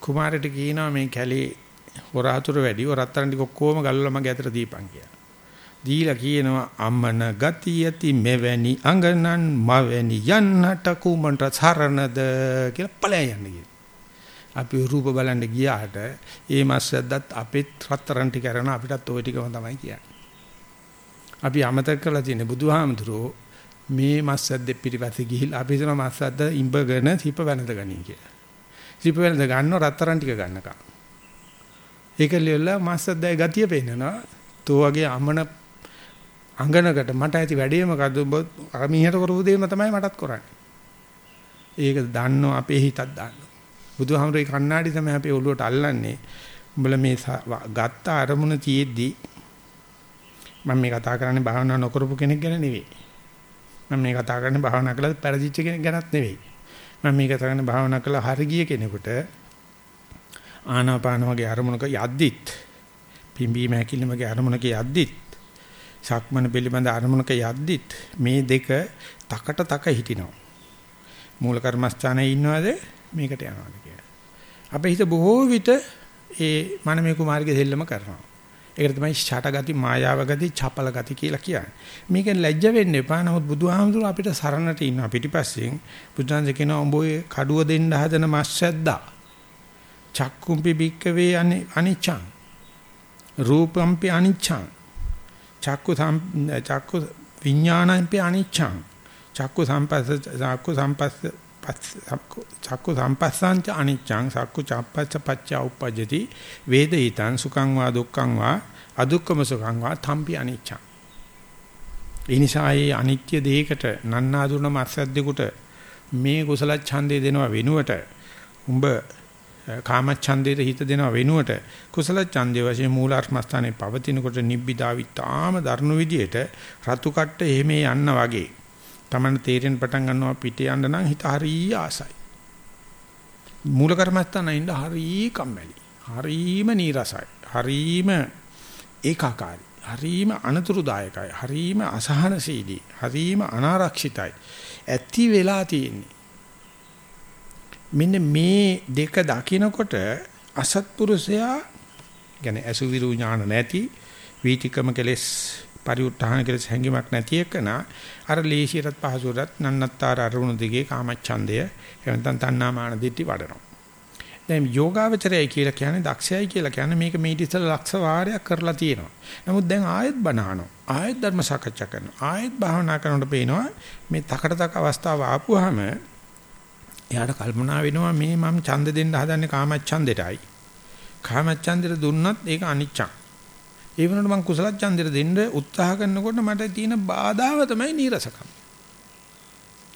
A: කුමාරට කියනවා මේ කැලේ හොරාතුර වැඩි හොරත්තරන් ටික ඔක්කොම ගල්වලා මගේ අතට දීපන් කියලා. දීලා කියනවා අම්මන ගතියති මෙවැනි අඟනන් මවැනි යන්නට කුමන්ට සරණද කියලා ඵලයන් යන්න කියනවා. අපි රූප බලන්න ගියාට ඒ මස්සද්දත් අපිත් රත්තරන් ටික කරන අපිටත් ওই ටිකම තමයි කියන්නේ. අපි අමතක කරලා තියෙන බුදුහාමුදුරෝ මේ මස්සද්දෙ පිටිපස්සේ ගිහිල්ලා අපි හිතන මස්සද්ද ඉඹගෙන සිප වෙනද ගනී කියලා. සිප වෙනද ගන්නව රත්තරන් ටික ගන්නකම්. ඒක ලියලා මස්සද්දයි ගතිය පෙන්නනවා. තෝ වගේ අමන අංගනකට මට ඇති වැඩේ මොකද්ද ඔබ අර මීහට කරපු දේම තමයි මටත් කරන්නේ. ඒක දන්නව අපේ හිතත් දන්නවා. බුදුහාමුදුරේ කණ්ණාඩි තමයි අපේ ඔළුවට අල්ලන්නේ. උඹලා මේ ගත්ත අරමුණ තියෙද්දි මම මේ කතා කරන්නේ භාවනා නොකරපු කෙනෙක් ගැන නෙවෙයි. මම මේ කතා කරන්නේ භාවනා කළා පෙරදිච්ච කෙනෙක් ගැනත් නෙවෙයි. මම මේ කතා කරන්නේ භාවනා කළා හරි ගිය කෙනෙකුට ආනාපාන වගේ අරමුණක යද්දිත් පිම්බීම හැකිලිමගේ අරමුණක යද්දිත් සක්මන පිළිබඳ අරමුණක යද්දිත් මේ දෙක තකට තක හිටිනවා. මූල කර්මස්ථානයේ ඉන්නවද මේකට යනවාද කියලා. අපේ හිත බොහෝ විට ඒ මනමේ කුමාරගේ දෙල්ලම කරනවා. ඒකට තමයි ඡාට ගති, මායාව ගති, චපල ගති කියලා කියන්නේ. මේකෙන් ලැජ්ජ වෙන්න එපා. නමුත් බුදුහාමුදුරුවෝ අපිට සරණට ඉන්නවා පිටිපස්සෙන්. බුදුන්සේ කියනවා උඹ ඔය කඩුව දෙන්න හදන මස්සැද්දා. චක්කුම්පි බික්කවේ අනිච්ඡං. රූපම්පි අනිච්ඡං. චක්කු චක්කු විඥානම්පි අනිච්ඡං. චක්කු සම්පස්ස චක්කු සම්පස්ස චක්කු සම්පස්සංච අනිච්ඡං සක්කු චප්පච්ච පච්චා උපජ්ජති වේදිතං සුඛං වා දුක්ඛං වා අදුක්ඛම සුඛං වා තම්පි අනිච්ඡං ඒ නිසා මේ අනිත්‍ය දෙයකට නන්නාඳුනම අස්සද්දෙකුට මේ කුසල ඡන්දේ දෙනවා වෙනුවට උඹ කාම ඡන්දේට හිත දෙනවා වෙනුවට කුසල ඡන්දේ වශයෙන් මූලාර්ථමස්ථානයේ පවතිනකොට නිබ්බිදාවි තාම දරුණු විදියට රතු කට්ට එහෙම යන්න වගේ Taman තේරෙන පටන් ගන්නවා පිටේ යන්න නම් හිත හරිය ආසයි. මූල කර්මස්ථාන ඉන්න හරිය කම්මැලි. හරීම නීරසයි. හරීම ඒකාකාරයි. හරීම අනතුරුදායකයි. හරීම අසහනශීලී. හරීම අනාරක්ෂිතයි. ඇති වෙලා තියෙන්නේ. මෙන්න මේ දෙක දකිනකොට අසත්පුරුෂයා කියන්නේ අසුවිරු ඥාන නැති වීතිකම කෙලස් පරිඋත්හාන කෙලස් හැඟීමක් නැති එකන අර ලේසියටත් පහසුවටත් නන්නත්තර අරුණු දිගේ කාමච්ඡන්දය එවන්තන් තණ්හාමාන දිටි වඩනවා. දැන් යෝගාවචරයයි කියලා කියන්නේ දක්ෂයයි කියලා කියන්නේ මේක මේ ඉතිසල ලක්ෂ වාරයක් කරලා තියෙනවා. නමුත් දැන් ආයෙත් බනහනවා. ආයෙත් ධර්ම සාකච්ඡා කරනවා. ආයෙත් භාවනා කරනකොට පේනවා මේ තකට තක අවස්ථාව ආපුවාම එයාට කල්පනා වෙනවා මේ මම ඡන්ද දෙන්න හදන්නේ කාමච්ඡන්දෙටයි. කාමච්ඡන්දෙට දුන්නත් ඒක අනිච්චං. ඒ වෙනකොට මම කුසල ඡන්දෙට දෙන්න උත්සාහ කරනකොට මට තියෙන බාධාව තමයි නීරසකම.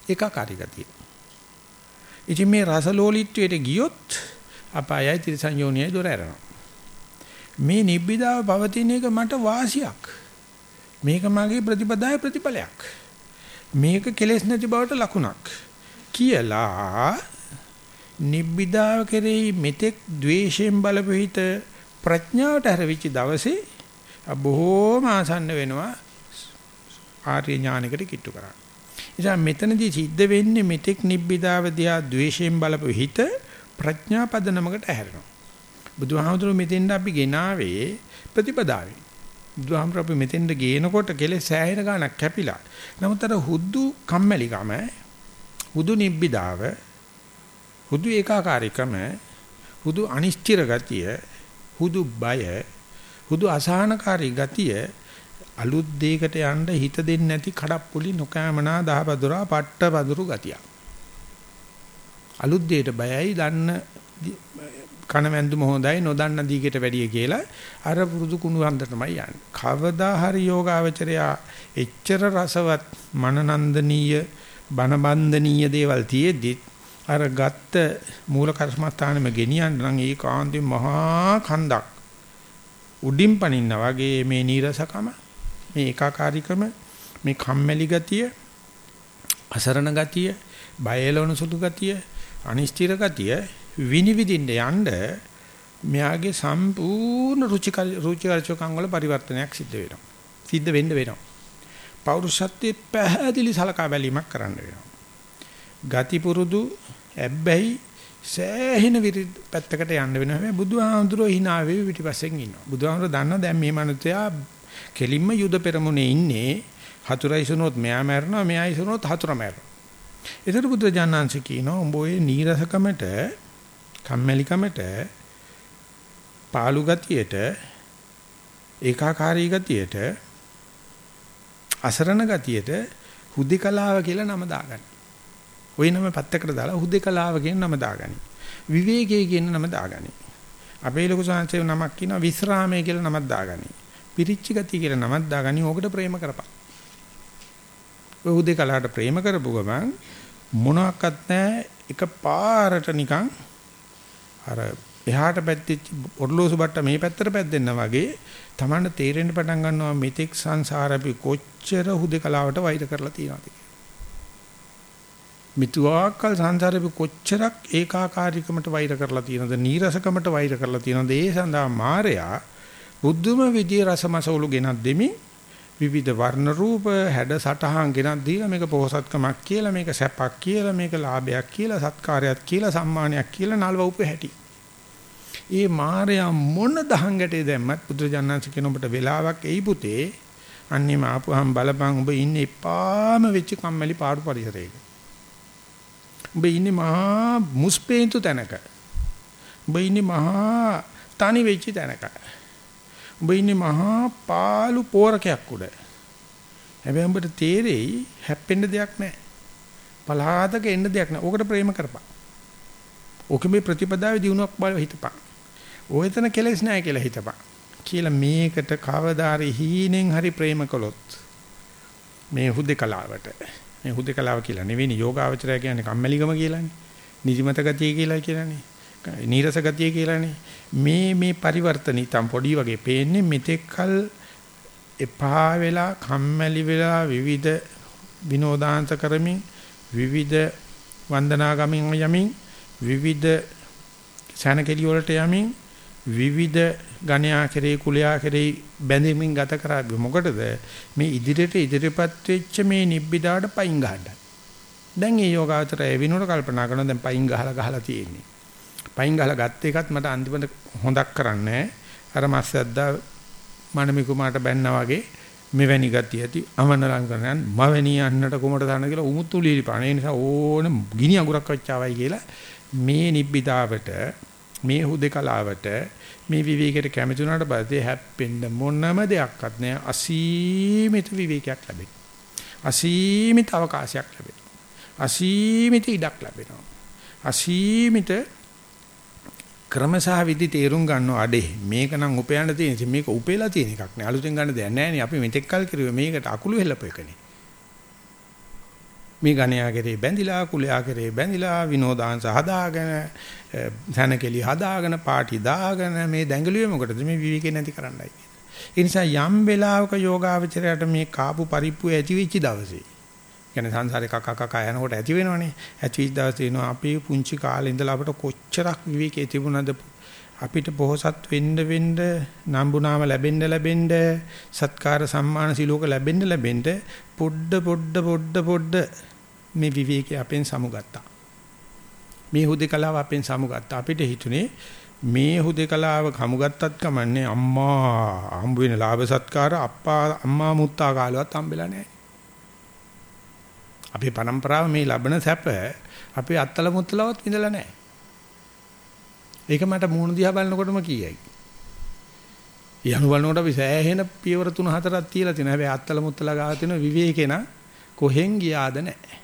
A: ඒකාකාරී ගතිය. ඉතින් මේ රසලෝලීත්වයට ගියොත් අපායයි තිරසංයෝනියයි දොර ඇරනවා. මේ නිබ්බිදාව පවතින එක මට වාසියක්. මේක මගේ ප්‍රතිපදාවේ ප්‍රතිඵලයක්. මේක කෙලෙස් නැති බවට ලකුණක්. කියලා නිබ්බිදාව කෙරෙහි මෙතෙක් द्वේෂයෙන් බලපෙහිත ප්‍රඥාවට හැරවිච්ච දවසේ බොහෝම ආසන්න වෙනවා ආර්ය ඥානයකට කිට්ටු කරන්න. නිසා මෙතනදී සිද්ධ වෙන්නේ මෙතෙක් නිබ්බිදාව දිහා द्वේෂයෙන් බලපු හිත ප්‍රඥා පදනමකට ඇහැරෙනවා. බුදුහාමුදුරුවෝ මෙතෙන්ද අපි ගෙනාවේ ප්‍රතිපදාවේ. බුදුහාමුදුරුවෝ අපි මෙතෙන්ද ගේනකොට කෙලෙස් සෑහෙන ගාණක් කැපිලා. නමුත් අර හුද්දු කම්මැලිකම හුදු නිබ්බිදාව හුදු ඒකාකාරීකම හුදු අනිශ්චිත ගතිය හුදු බය හුදු අසහනකාරී ගතිය අලුත් දෙයකට යන්න හිත දෙන්නේ නැති කඩප්පුලි නොකෑමනා දහපදුරා පට්ටපදුරු ගතිය. අලුත් දෙයට බයයි දන්න කනවැන්දුම හොඳයි නොදන්න දීකට වැඩිය කියලා අර පුරුදු කුණු හන්ද තමයි යන්නේ. කවදා හරි යෝගාවචරයා එච්චර රසවත් මනනන්දනීය බනබන්දනීය දේවල් තියෙද්දි අර ගත්ත මූල කර්මස්ථානෙම ගෙනියන්න නම් ඒකාන්තයෙන් මහා කන්දක්. උඩින් පනින්න වගේ මේ නීරසකම මේ ඒකාකාරීකම මේ කම්මැලි ගතිය අසරණ ගතිය බයලවන සුළු ගතිය අනිශ්චිත ගතිය විනිවිදින්න යන්න මෙයාගේ සම්පූර්ණ රුචිකර රුචිකරචකම් වල පරිවර්තනයක් සිද්ධ වෙනවා. සිද්ධ වෙන්න වෙනවා. පෞරුෂත්වයේ පැහැදිලි සලකා බැලීමක් කරන්න වෙනවා. ගති පුරුදු ඇබ්බැහි සෑහෙන විරිත් පැත්තකට යන්න වෙනවා. හැබැයි බුදුහාමුදුරුවෝ hina වෙවි පිටිපස්සෙන් ඉන්නවා. බුදුහාමුදුරුවෝ දන්නා දැන් මේ මනුස්සයා කෙලින්ම යුද පෙරමුණේ ඉන්නේ. හතුරයි සුනොත් මෙයා මැරෙනවා, මෙයායි සුනොත් හතුර මැරෙනවා. ඒතර බුදුජානනාංශ කියනවා උඹ ඔය නීරසකමට, කම්මැලිකමට, පාළු ගතියට, ඒකාකාරී ගතියට අසරණ ගතියට හුදේකලාව කියලා නම දාගන්න. ওই නම පැත්තකට දාලා හුදේකලාව කියන නම දාගනි. විවේකයේ කියන නම දාගනි. අපේ ලොකු සංසය නමක් කියනවා විස්රාමයේ කියලා නමක් දාගනි. පිරිච්ච ගතිය කියලා නමක් දාගනි. ඕකට ප්‍රේම කරපන්. ඔය හුදේකලාවට ප්‍රේම කරපු ගමන් මොනවත් නැහැ එක පාරට නිකන් අර එහාට පැද්දිච්ච ඔර්ලෝසු බට්ට මේ පැත්තට පැද්දෙනා වගේ තමන්න තේරෙන්න පටන් ගන්නවා මෙතෙක් සංසාර අපි කොච්චර හුදකලාවට වෛර කරලා තියෙනවද මිතුආකල් සංසාරේ කොච්චරක් ඒකාකාරීකමට වෛර කරලා තියෙනවද නීරසකමට වෛර කරලා තියෙනවද ඒ සඳහා මායයා බුද්ධම විදිය රසමසවලු ගෙනත් දෙමින් විවිධ වර්ණ රූප හැඩ සටහන් ගෙනත් දීලා මේක පොහසත්කමක් කියලා මේක සැපක් කියලා මේක ලාභයක් කියලා සත්කාරයක් කියලා සම්මානයක් කියලා නල්වවුප හැටි. ඒ මායයා මොන දහංගටේ දැම්මත් බුදුරජාණන්සේ කියන ඔබට වෙලාවක් එයි පුතේ අන්නේම ආපුහම බලපන් ඔබ ඉන්නේ එපාම වෙච්ච කම්මැලි පාඩු පරිසරයක. ඔබ ඉන්නේ මහා මුස්පේන්තු තැනක. ඔබ ඉන්නේ මහා තනි වෙච්ච තැනක. ඔබ ඉන්නේ මහා පාළු පෝරකයක් උඩ. හැබැයි උඹට තේරෙයි හැප්පෙන්න දෙයක් නැහැ. පලහාතක එන්න දෙයක් නැහැ. ඕකට ප්‍රේම කරපන්. ඕකේ මේ ප්‍රතිපදාවේ දිනුවක් බල හිතපන්. ඔයතන කෙලෙස් නැහැ කියලා හිතපන්. කියලා මේකට කවදාරි හීනෙන් හරි ප්‍රේම කළොත් මේ හුදේකලාවට මේ හුදේකලාව කියලා නෙවෙයි යෝගාවචරය කියන්නේ කම්මැලිකම කියලානේ. නිදිමත ගතිය කියලා කියලානේ. නීරස ගතිය කියලානේ. මේ මේ පරිවර්තන ඊටම් පොඩි වගේ පේන්නේ මෙතෙක්කල් එපා වෙලා කම්මැලි වෙලා විවිධ විනෝදාන්ත කරමින් විවිධ වන්දනාගමින් යමින් විවිධ සානකෙලි වලට යමින් විවිධ ගණ්‍යා කෙරේ කුලයා කෙරේ බැඳෙමින් ගත කරා මොකටද මේ ඉදිරියට ඉදිරියපත් වෙච්ච මේ නිබ්බිදාට පයින් ගහන්න. දැන් මේ යෝගාවතර ඒ විනෝඩ කල්පනා කරනවා දැන් පයින් ගහලා ගහලා තියෙන්නේ. පයින් ගහලා ගත්ත එකත් මට අන්තිමට හොඳක් කරන්නේ අර මස්සද්දා මනමි කුමාරට බැන්නා වගේ මෙවැනි ගතිය ඇති අමනලං කරනන් මවැනි යන්නට කුමට දාන කියලා උමුතු ලීලිපාන ඒ නිසා ඕන ගිනි අඟුරක් වෙච්චාවයි කියලා මේ නිබ්බිදාවට මේ හුදේකලාවට මේ විවේකයට කැමති වුණාට පස්සේ හැප්පෙන්න මොනම දෙයක්වත් නැහැ අසීමිත විවේකයක් ලැබෙනවා. අසීමිත අවකාශයක් ලැබෙනවා. අසීමිත ඉඩක් ලැබෙනවා. අසීමිත ක්‍රමසහ විදි තේරුම් ගන්නව අඩේ. මේක නම් උපයන්න තියෙන ඉතින් මේක උපේලා තියෙන එකක් නේ. අලුතෙන් ගන්න දෙයක් නැහැ නේ. අපි මෙතෙක් කල් කිරුවේ මේකට අකුළු හෙලප එකනේ මේ ගණයා කරේ බැඳිලා කුලයා කරේ බැඳිලා විනෝදාංශ හදාගෙන සැනකෙලි හදාගෙන පාටි දාගෙන මේ දැඟලුවේ මොකටද? මේ විවිකේ නැති කරන්නයි. ඒ නිසා යම් වෙලාවක යෝගාවචරයට මේ කාපු පරිප්පු ඇති වෙච්ච දවසේ කියන්නේ සංසාරේ කක කක යනකොට ඇති වෙනවනේ. ඇති වෙච්ච දවසේ එනවා අපි පුංචි කාලේ ඉඳලා අපට කොච්චරක් විවිකේ තිබුණාද? අපිට පොහසත් වෙන්න වෙන්න නම්බුනාම ලැබෙන්න ලැබෙන්න සත්කාර සම්මාන සිලෝක ලැබෙන්න ලැබෙන්න පොඩ පොඩ පොඩ පොඩ මේ විවේකී අපෙන් සමුගත්තා. මේ හුදේකලාව අපෙන් සමුගත්තා. අපිට හිතුනේ මේ හුදේකලාව කමුගත්තත් කමන්නේ අම්මා හම්බ වෙන ලාභ සත්කාර අප්පා අම්මා මුත්තා කාලවත් හම්බෙලා නැහැ. අපේ પરම්පරාව මේ ලබන සැප අපේ අත්තල මුත්තලවත් විඳලා නැහැ. ඒක මට මූණ දිහා බලනකොටම කියයි. යනු බලනකොට අපි සෑහෙන පියවර 3 4ක් තියලා තියෙනවා. හැබැයි අත්තල මුත්තල ගාව තියෙන විවේකේන කොහෙන් ගියාද නැහැ.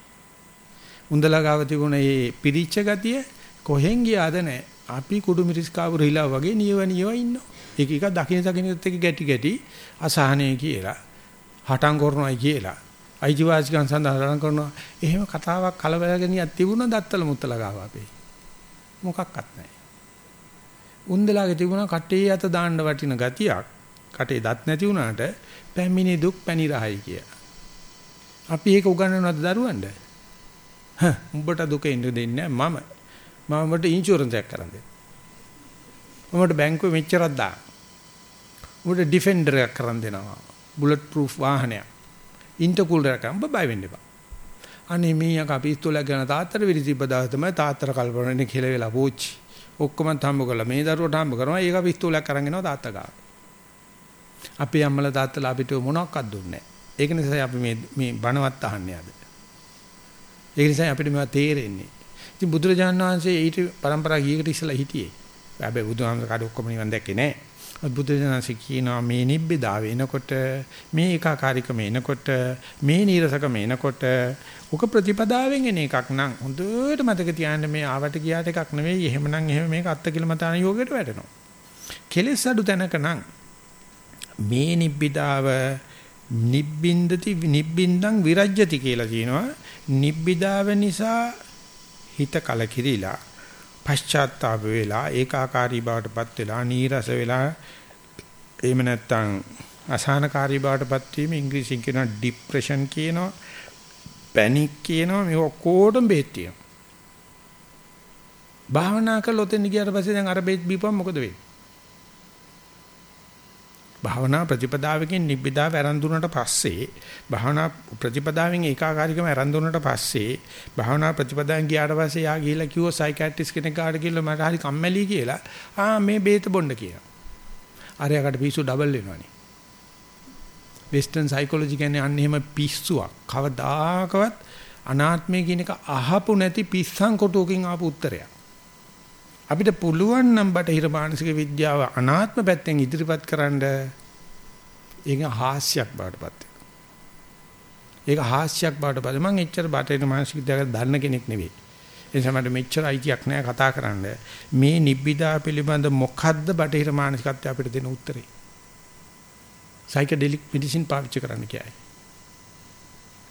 A: උන්දලා ගාව තිබුණ මේ පිරිච්ච ගතිය කොහෙන් ගියාද නැහැ. අපි කුඩු මිරිස් කාපු රිලා වගේ නියව නියව ඉන්නවා. ඒක එක දකින දකිනත් එක ගැටි ගැටි අසහනය කියලා හටන් කරනවායි කියලා අයිතිවාසිකම් සඳහන් කරනවා. එහෙම කතාවක් කලබලගෙනියක් තිබුණා දත්තල මුත්තල ගාව අපේ. මොකක්වත් නැහැ. උන්දලාගේ තිබුණා කටේ අත දාන්න වටින ගතියක්. කටේ දත් නැති වුණාට පැමිණි දුක් පැණි රහයි කිය. අපි ඒක උගන්වනවද දරුවන්ට? හ උඹට දුක ඉන්න දෙන්නේ මම. මම උඹට ඉන්ෂුරන්ස් එකක් කරන් දෙන්න. උඹට බැංකුවේ මෙච්චරක් දාන්න. උඹට ඩිෆෙන්ඩර් එකක් කරන් දෙනවා. බුලට් ප්‍රූෆ් වාහනයක්. ඉන්ටර්කූලර් එකක් උඹ බය වෙන්න එපා. අනේ මීයා කපිස්තෝලයක් ගන්න තාත්තට විරිසිබ්බ දාස තමයි තාත්තට කල්පනානේ කියලා වෙලා පෝච්චි. ඔක්කොම හම්බ කරලා මේ දරුවට හම්බ කරනවා ඒක පිස්තෝලයක් අරන් එනවා තාත්තා ගාව. අපේ අම්මලා තාත්තලා අපිට මොනවක්වත් දුන්නේ නැහැ. ඒක නිසා අපි මේ මේ බණවත් අහන්නේ අද. ඒක නිසා අපිට මේවා තේරෙන්නේ. ඉතින් බුදුරජාණන් වහන්සේ ඊට પરම්පරා ගියකට ඉස්සලා හිටියේ. හැබැයි බුදුහාමර කාඩ ඔක්කොම නිවන් දැක්කේ නැහැ. බුදුරජාණන්සේ කියනවා මේ නිබ්බිදා වෙනකොට මේ ඒකාකාරීකම එනකොට මේ නීරසකම එනකොට ඔක ප්‍රතිපදාවෙන් එන එකක් නම් හොඳට මතක තියාගන්න මේ ආවට ගියාට එකක් නෙවෙයි එහෙමනම් එහෙම මේක අත්කිලමතාන යෝගයට වැටෙනවා. කෙලෙස් අඩු තැනක නම් මේ නිබ්බිදාව නිබ්බින්දති නිබ්බින්දං විරජ්‍යති කියලා කියනවා. නිබ්බිදාව නිසා හිත කලකිරීලා පශ්චාත්තාප වෙලා ඒකාකාරී බවටපත් වෙලා නීරස වෙලා එහෙම නැත්නම් අසහනකාරී බවටපත් වීම ඉංග්‍රීසියෙන් කියනවා ડિප්‍රෙෂන් කියනවා පැනික් කියනවා මේ ඔක්කොටම බේත් තියෙනවා. භාවනා කළොත් එන්න ගියාට පස්සේ දැන් අර බේත් බීපුවම මොකද වෙන්නේ? භාවනා ප්‍රතිපදාවකින් නිබ්බිදා වැරඳුනට පස්සේ භාවනා ප්‍රතිපදාවෙන් ඒකාකාරීකම වැරඳුනට පස්සේ භාවනා ප්‍රතිපදාවෙන් ගියාට පස්සේ යා ගිහිල්ලා කිව්ව සයිකියාට්‍රිස් කෙනෙක් ගාඩ ගිහිල්ලා මට හරි කම්මැලි කියලා ආ මේ බේත බොන්න කියලා. අරයකට පිස්සු ඩබල් වෙනවනේ. වෙස්ටර්න් සයිකොලොජි කියන්නේ අන්න එහෙම පිස්සුවක්. කවදාකවත් අනාත්මය කියන එක අහපු නැති පිස්සන් කොටුවකින් ආපු උත්තරයක්. අපිට පුළුවන් නම් බටහිර මානසික විද්‍යාව අනාත්ම පැත්තෙන් ඉදිරිපත් කරන්න. ඒක හාස්‍යයක් බාටපත් ඒක හාස්‍යයක් බාටපත් මම එච්චර බටහිර මානසික විද්‍යාව දන්න කෙනෙක් නෙවෙයි. ඒ නිසා මට මෙච්චර අයිතියක් නැහැ කතා කරන්න. මේ නිබ්බිදා පිළිබඳ මොකද්ද බටහිර මානසිකත්වය අපිට දෙන උත්තරේ? සයිකඩෙලික් මෙඩිසින් පාවිච්චි කරන්න කියයි.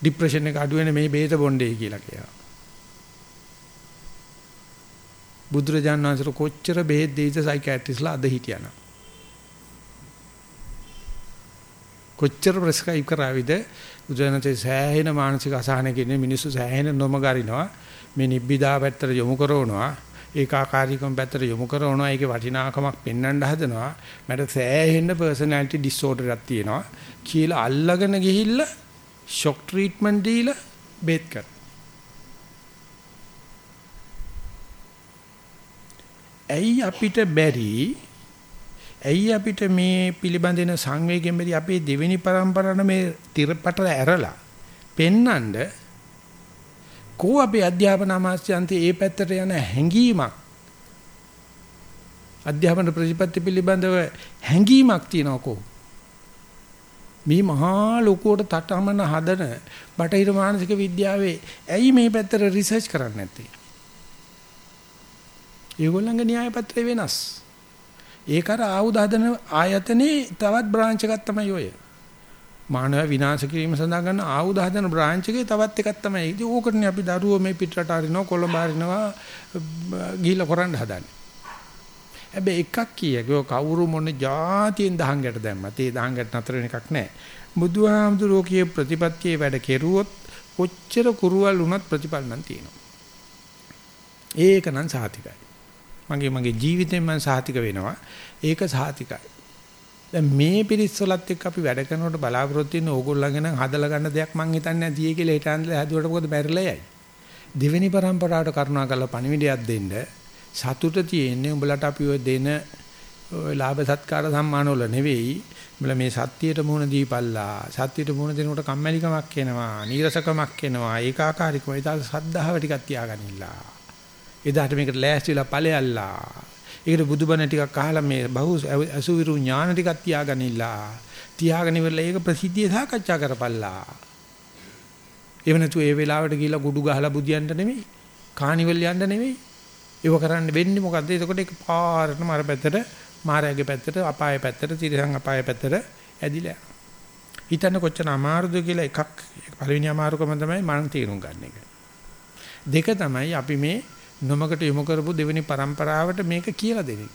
A: ડિප්‍රෙෂන් එක අඩු වෙන මේ බේත බොණ්ඩේ කියලා කියනවා. බුදුරජාණන් වහන්සේට කොච්චර බෙහෙත් දෙයිද සයිකියාට්‍රිස්ලා අද හිටියනම්? කොච්චර ප්‍රෙස්ක්‍රයිබ් කරාවිද? බුදුරජාණන්සේ සෑහෙන මානසික අසහනකින් මිනිස්සු සෑහෙන නොමගරිනවා මේ නිබ්බිදා පැත්තට යොමු කරනවා ඒකාකාරීකම් පැත්තට යොමු කරනවා ඒකේ වටිනාකමක් පෙන්වන්න හදනවා. මට සෑහෙන පර්සනැලිටි ඩිසෝඩර් එකක් තියෙනවා කියලා අල්ලගෙන ගිහිල්ලා ෂොක් ට්‍රීට්මන්ට් දීලා බේත් කරනවා. ඇයි අපිට බැරි? ඇයි අපිට මේ පිළිබඳින සංවේගයෙන් බැරි? අපේ දෙවෙනි પરම්පරාවට මේ තිරපට ඇරලා පෙන්නඳ කෝ අපේ අධ්‍යාපන අමාත්‍යාංශයේ ඒ පැත්තට යන හැඟීමක්? අධ්‍යාපන ප්‍රතිපත්ති පිළිබඳව හැඟීමක් තියනකෝ මේ මහා ලොකුවට තටමන හදන බටහිර මානසික විද්‍යාවේ ඇයි මේ පැත්තට රිසර්ච් කරන්නේ නැත්තේ? ඒගොල්ලන්ගේ න්‍යාය පත්‍රය වෙනස්. ඒක අර ආයුධ හදන ආයතනේ තවත් බ්‍රාන්ච් එකක් තමයි ඔය. මානව විනාශ කිරීම සඳහා ගන්න ආයුධ හදන බ්‍රාන්ච් එකේ තවත් එකක් තමයි. ඉතින් ඕකටනේ අපි දරුවෝ මේ පිටරට අරිනවා කොළඹ අරිනවා ගිහිල්ලා කරන්න හදන්නේ. හැබැයි එකක් කියකෝ කවුරු මොන જાතියෙන් දහංගට දැම්මත් ඒ දහංගට නතර වෙන එකක් නැහැ. බුදුහාමුදුරෝ කියේ ප්‍රතිපත්තියේ වැඩ කෙරුවොත් කොච්චර කුරුවල් වුණත් ප්‍රතිඵල නම් තියෙනවා. ඒක නම් සාතිකයි. මගේ මගේ ජීවිතෙන් මම සාතික වෙනවා. ඒක සාතිකයි. දැන් මේ පිරිස්සලත් එක්ක අපි වැඩ කරනකොට බලාපොරොත්තු වෙන ඕගොල්ලන්ගෙන හදලා ගන්න දෙයක් මං හිතන්නේ නැතියි කියලා හිතාන ඉඳලා හැදුවට මොකද බැරිලා යයි. දෙවෙනි પરම්පරාවට කරුණා කරලා පණිවිඩයක් දෙන්න සතුට තියෙන්නේ උඹලට අපි ඔය දෙන ඔය ලාභ සත්කාර සම්මාන වල නෙවෙයි උඹලා මේ සත්‍යයට මුහුණ දීපල්ලා සත්‍යයට මුහුණ දෙනකොට කම්මැලිකමක් එනවා නීරසකමක් එනවා ඒකාකාරීකම ඒ තාල සද්ධාව ටිකක් තියාගනින්නලා එදාට මේකට ලෑස්තිලා ඵලයල්ලා. ඒකට බුදුබණ ටිකක් අහලා මේ බහු අසුවිරු ඥාන ටිකක් තියාගනිලා. තියාගෙන ඉවරලා ඒක ප්‍රසිද්ධිය සාකච්ඡා කරපල්ලා. එව නැතු ඒ වෙලාවට ගිහිල්ලා ගුඩු ගහලා බුදියන්ට නෙමෙයි. කානිවල් යන්න නෙමෙයි. ඒව කරන්න වෙන්නේ මොකද්ද? එතකොට ඒක පාරටම අර පැත්තට මායාවේ පැත්තට අපාය පැත්තට තිරසං අපාය පැත්තට ඇදිලා හිතන්න කොච්චර අමාරුද කියලා එකක් පළවෙනි අමාරුකම තමයි මන තීරුම් ගන්න එක. දෙක තමයි අපි මේ නොමකට යොමු කරපු දෙවෙනි પરම්පරාවට මේක කියලා දෙන එක.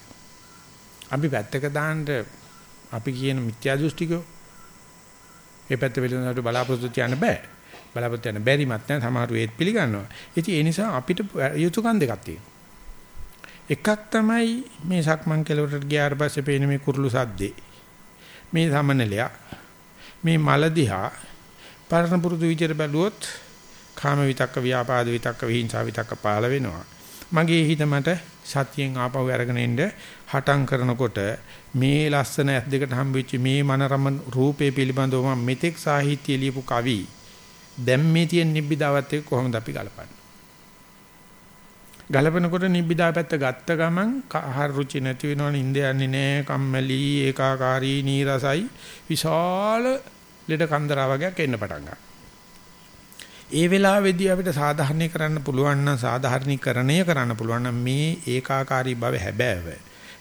A: අපි පැත්තක දාන්න අපි කියන මිත්‍යා දෘෂ්ටිකෝ ඒ පැත්ත පිළිබඳව බලාපොරොත්තු තියන්න බෑ. බලාපොරොත්තු යන බැරිමත් නැහැ සමහර වේත් පිළිගන්නවා. ඉතින් ඒ නිසා අපිට යුතුයකම් දෙකක් තියෙනවා. එකක් තමයි මේ සක්මන් කෙලවරට ගියාට පස්සේ පේන මේ කුරුළු සද්දේ. මේ සමනලයක්. මේ මල දිහා පරණ පුරුදු විදියට බැලුවොත් කාම විතක්ක ව්‍යාපාද විතක්ක විහිංසා විතක්ක පාල වෙනවා. මගේ හිත මට සතියෙන් ආපහු අරගෙන එන්න හටම් කරනකොට මේ ලස්සන ඇස් දෙකට හම්බෙච්ච මේ මනරම රූපේ පිළිබඳව මම මෙතෙක් සාහිත්‍ය ලියපු කවි දැන් මේ තියෙන නිබ්බිදාවත් එක්ක කොහොමද අපි ගලපන්නේ? ගලපනකොට නිබ්බිදා පැත්ත ගත්ත ගමන් ආහාර රුචි නැති වෙනවනේ ඉඳ යන්නේ නැහැ කම්මැලි ඒකාකාරී නීරසයි විශාල ලෙඩ කන්දරා වගේක් එන්න පටන් ගන්නවා. ඒ වෙලාවේදී අපිට සාධාරණී කරන්න පුළුවන් නම් සාධාරණීකරණය කරන්න පුළුවන් නම් මේ ඒකාකාරී බව හැබෑව.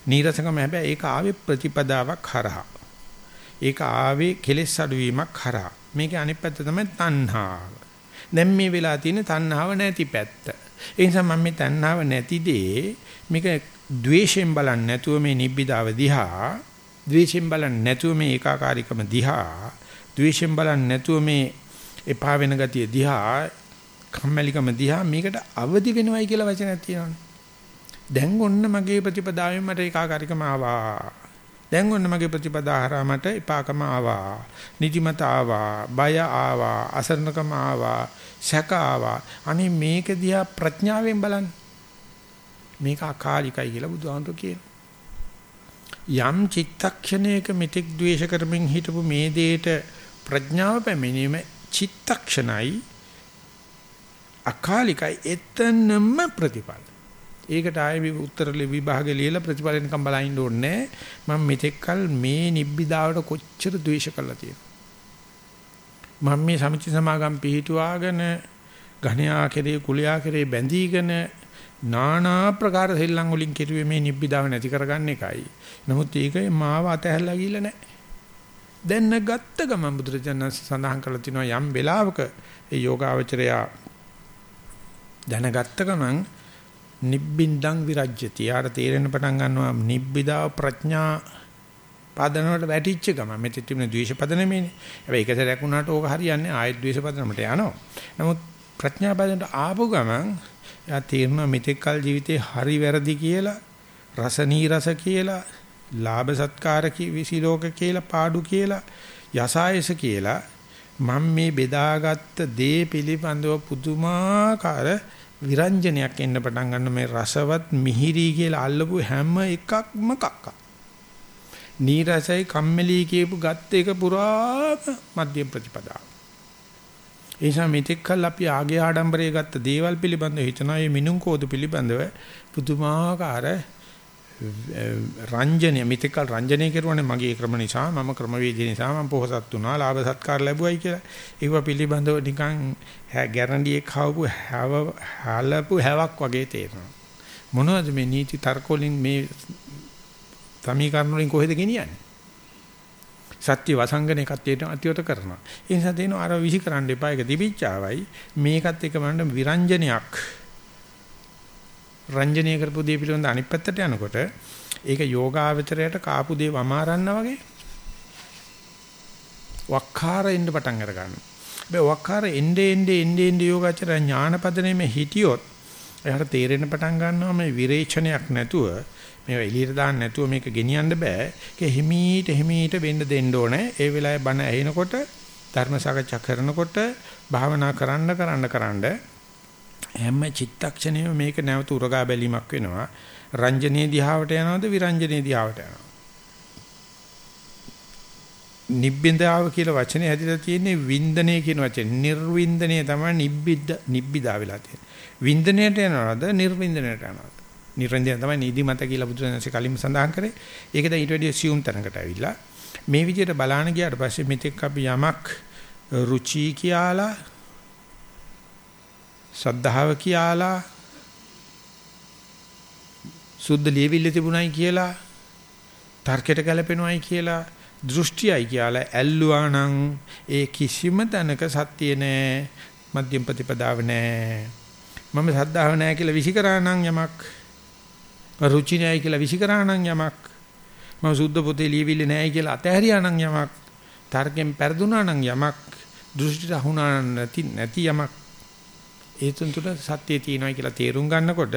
A: නීරසකම හැබැයි ඒක ආවේ ප්‍රතිපදාවක් හරහා. ඒක ආවේ කෙලෙස් අඩුවීමක් හරහා. මේකේ අනිත් පැත්ත තමයි තණ්හාව. දැන් මේ වෙලා තියෙන තණ්හාව නැති පැත්ත. ඒ නිසා මම මේ තණ්හාව නැති දේ මේක ද්වේෂයෙන් බලන්නේ නැතුව මේ නිබ්බිදාව දිහා, ද්වේෂයෙන් බලන්නේ නැතුව මේ ඒකාකාරීකම දිහා, ද්වේෂයෙන් බලන්නේ නැතුව මේ එපා වෙන ගතිය දිහා කම්මැලිකම දිහා මේකට අවදි වෙනවයි කියලා වචනයක් තියෙනවනේ. දැන් ඔන්න මගේ ප්‍රතිපදාවෙන් මට ඒකාකාරීකම ආවා. දැන් ඔන්න මගේ ප්‍රතිපදා හරහා මට එපාකම ආවා. නිදිමත ආවා, බය ආවා, අසරණකම ආවා, සැක ආවා. අනේ මේක දිහා ප්‍රඥාවෙන් බලන්න. මේක අකාලිකයි කියලා බුදුහාමුදුරු කියනවා. යම් චිත්තක්ෂණයක මෙතෙක් ද්වේෂ කරමින් හිටපු මේ දෙයට ප්‍රඥාව පැමිණීම චිත්තක්ෂණයි අකාලිකයි එතනම ප්‍රතිපල. ඒකට ආයේ උත්තර විභාගෙ ලියලා ප්‍රතිඵල එනකම් බලන්න ඕනේ මම මෙතෙක්කල් මේ නිබ්බිදාවට කොච්චර ද්වේෂ කළා තියෙනවා මම මේ සමිති සමාගම් පිහිටුවාගෙන ඝණයා කෙරේ කුලයා කෙරේ බැඳීගෙන নানা ප්‍රකාර සෙල්ලම් වලින් කෙරුවේ මේ නිබ්බිදාව නැති කරගන්න එකයි. නමුත් ඒක මාව අතහැරලා ගිහිල්ලා නැහැ. දැන් ගත්ත ගමන් බුදුරජාණන් සඳහන් කරලා තිනවා යම් වෙලාවක ඒ යෝගාවචරයා දැනගත්ත ගමන් නිබ්බින්දං විරජ්‍යති. යාට තේරෙන පටන් ගන්නවා නිබ්බිදා ප්‍රඥා පදනවලට වැටිච්ච ගම. මෙතෙත් තිබුණ ද්වේෂ පදනමේනේ. හැබැයි එක සැරයක් වුණාට ඕක හරියන්නේ ආයෙත් ද්වේෂ පදනමට යනවා. නමුත් ප්‍රඥා පදනට ආපු ගමන් යා තේරෙනවා මෙතෙක් කල ජීවිතේ හරි වැරදි කියලා රස නීරස කියලා ලාභ සත්කාර විසිලෝක කියලා පාඩු කියලා යසායස කියලා මම මේ බෙදාගත්ත දේ පිළිබඳව පුදුමාකාර විරංජනයක් එන්න පටන් ගන්න මේ රසවත් මිහිරි කියලා අල්ලපු හැම එකක්ම කක්ක. නීරසයි කම්මැලි කියපු ගත්ත එක පුරාම මධ්‍යම ප්‍රතිපදාව. ඒ නිසා මෙතෙක් කල් අපි ආගේ ආඩම්බරයේ ගත්ත දේවල් පිළිබඳව හිතනවා මේ මිනුම් කෝදු පිළිබඳව පුදුමාකාර රංජනය මිත්‍යකල් රංජනය කරුවානේ මගේ ක්‍රම නිසා මම ක්‍රමවේද නිසා මම පොහසත් වුණා ලාභ සත්කාර ලැබුවයි කියලා. ඒව පිළිබඳව නිකන් ගැරන්ඩියේ කවපු හැව හලපු හැවක් වගේ තේරෙනවා. මොනවද මේ නීති තර්ක වලින් මේ සමීකරණ වලින් කොහෙද ගෙනියන්නේ? සත්‍ය වසංගනේ කට්ටියට අතිවත කරනවා. ඒ නිසා දෙනවා අර විහි කරන්න එපා ඒක දිවිච්චාවයි මේකත් එක මන්න විරංජනයක් රංජනීය කරපු දේ පිළිබඳ අනිත් පැත්තට යනකොට ඒක යෝගාවචරයට කාපු දේ වමාරන්න වගේ වක්කාර එන්න පටන් අර ගන්නවා. මේ වක්කාර එnde ende ende ende යෝගාචර ඥානපදනේ හිටියොත් එයාට තේරෙන්න පටන් ගන්නවා මේ විරේචනයක් නැතුව මේව එළියට දාන්න නැතුව මේක ගෙනියන්න බෑ. ඒක හිමීට හිමීට වෙන්න දෙන්න ඕනේ. ඒ වෙලාවේ බණ ඇහෙනකොට ධර්ම සාකච්ඡා කරනකොට භාවනා කරන්න කරන්න කරන්න හැම චිත්තක්ෂණයෙම මේක නැවත උරගා බැලීමක් වෙනවා. රංජනීය දිහාවට යනවද විරංජනීය දිහාවට යනවද? නිබ්බින්දාව කියලා වචනේ හැදිලා තියෙන්නේ වින්දනය කියන වචනේ. නිර්වින්දනය තමයි නිබ්බිද්ද නිබ්බිදා වෙලා තියෙන්නේ. වින්දනයට යනවද නිර්වින්දනයට යනවද? නිර්වින්දනය තමයි නිදිමත කියලා බුදුරජාණන්සේ කලින් සඳහන් කරේ. ඒක දැන් ඊට වැඩි assume තැනකට ඇවිල්ලා මේ විදිහට බලාන ගියාට පස්සේ මෙතෙක් අපි යමක් රුචි කියලා සද්ධාව කියලා සුද්ධ ලියවිල්ල තිබුණයි කියලා තර්කයට ගැලපෙනවයි කියලා දෘෂ්ටියයි කියලා ඇල්ලුවා නම් ඒ කිසිම තැනක සත්‍ය නෑ මධ්‍යම ප්‍රතිපදාව නෑ. මම සද්ධාව නෑ කියලා විසිකරා නම් යමක් රුචි නෑ කියලා විසිකරා නම් යමක් මම සුද්ධ පොතේ ලියවිල්ල නෑ කියලා අතහැරියා නම් යමක් තර්කයෙන් පෙරදුනා නම් යමක් දෘෂ්ටිට අහුණා නැති නැති යමක්. ඒ තුන තුල සත්‍යය තියෙනවා කියලා තේරුම් ගන්නකොට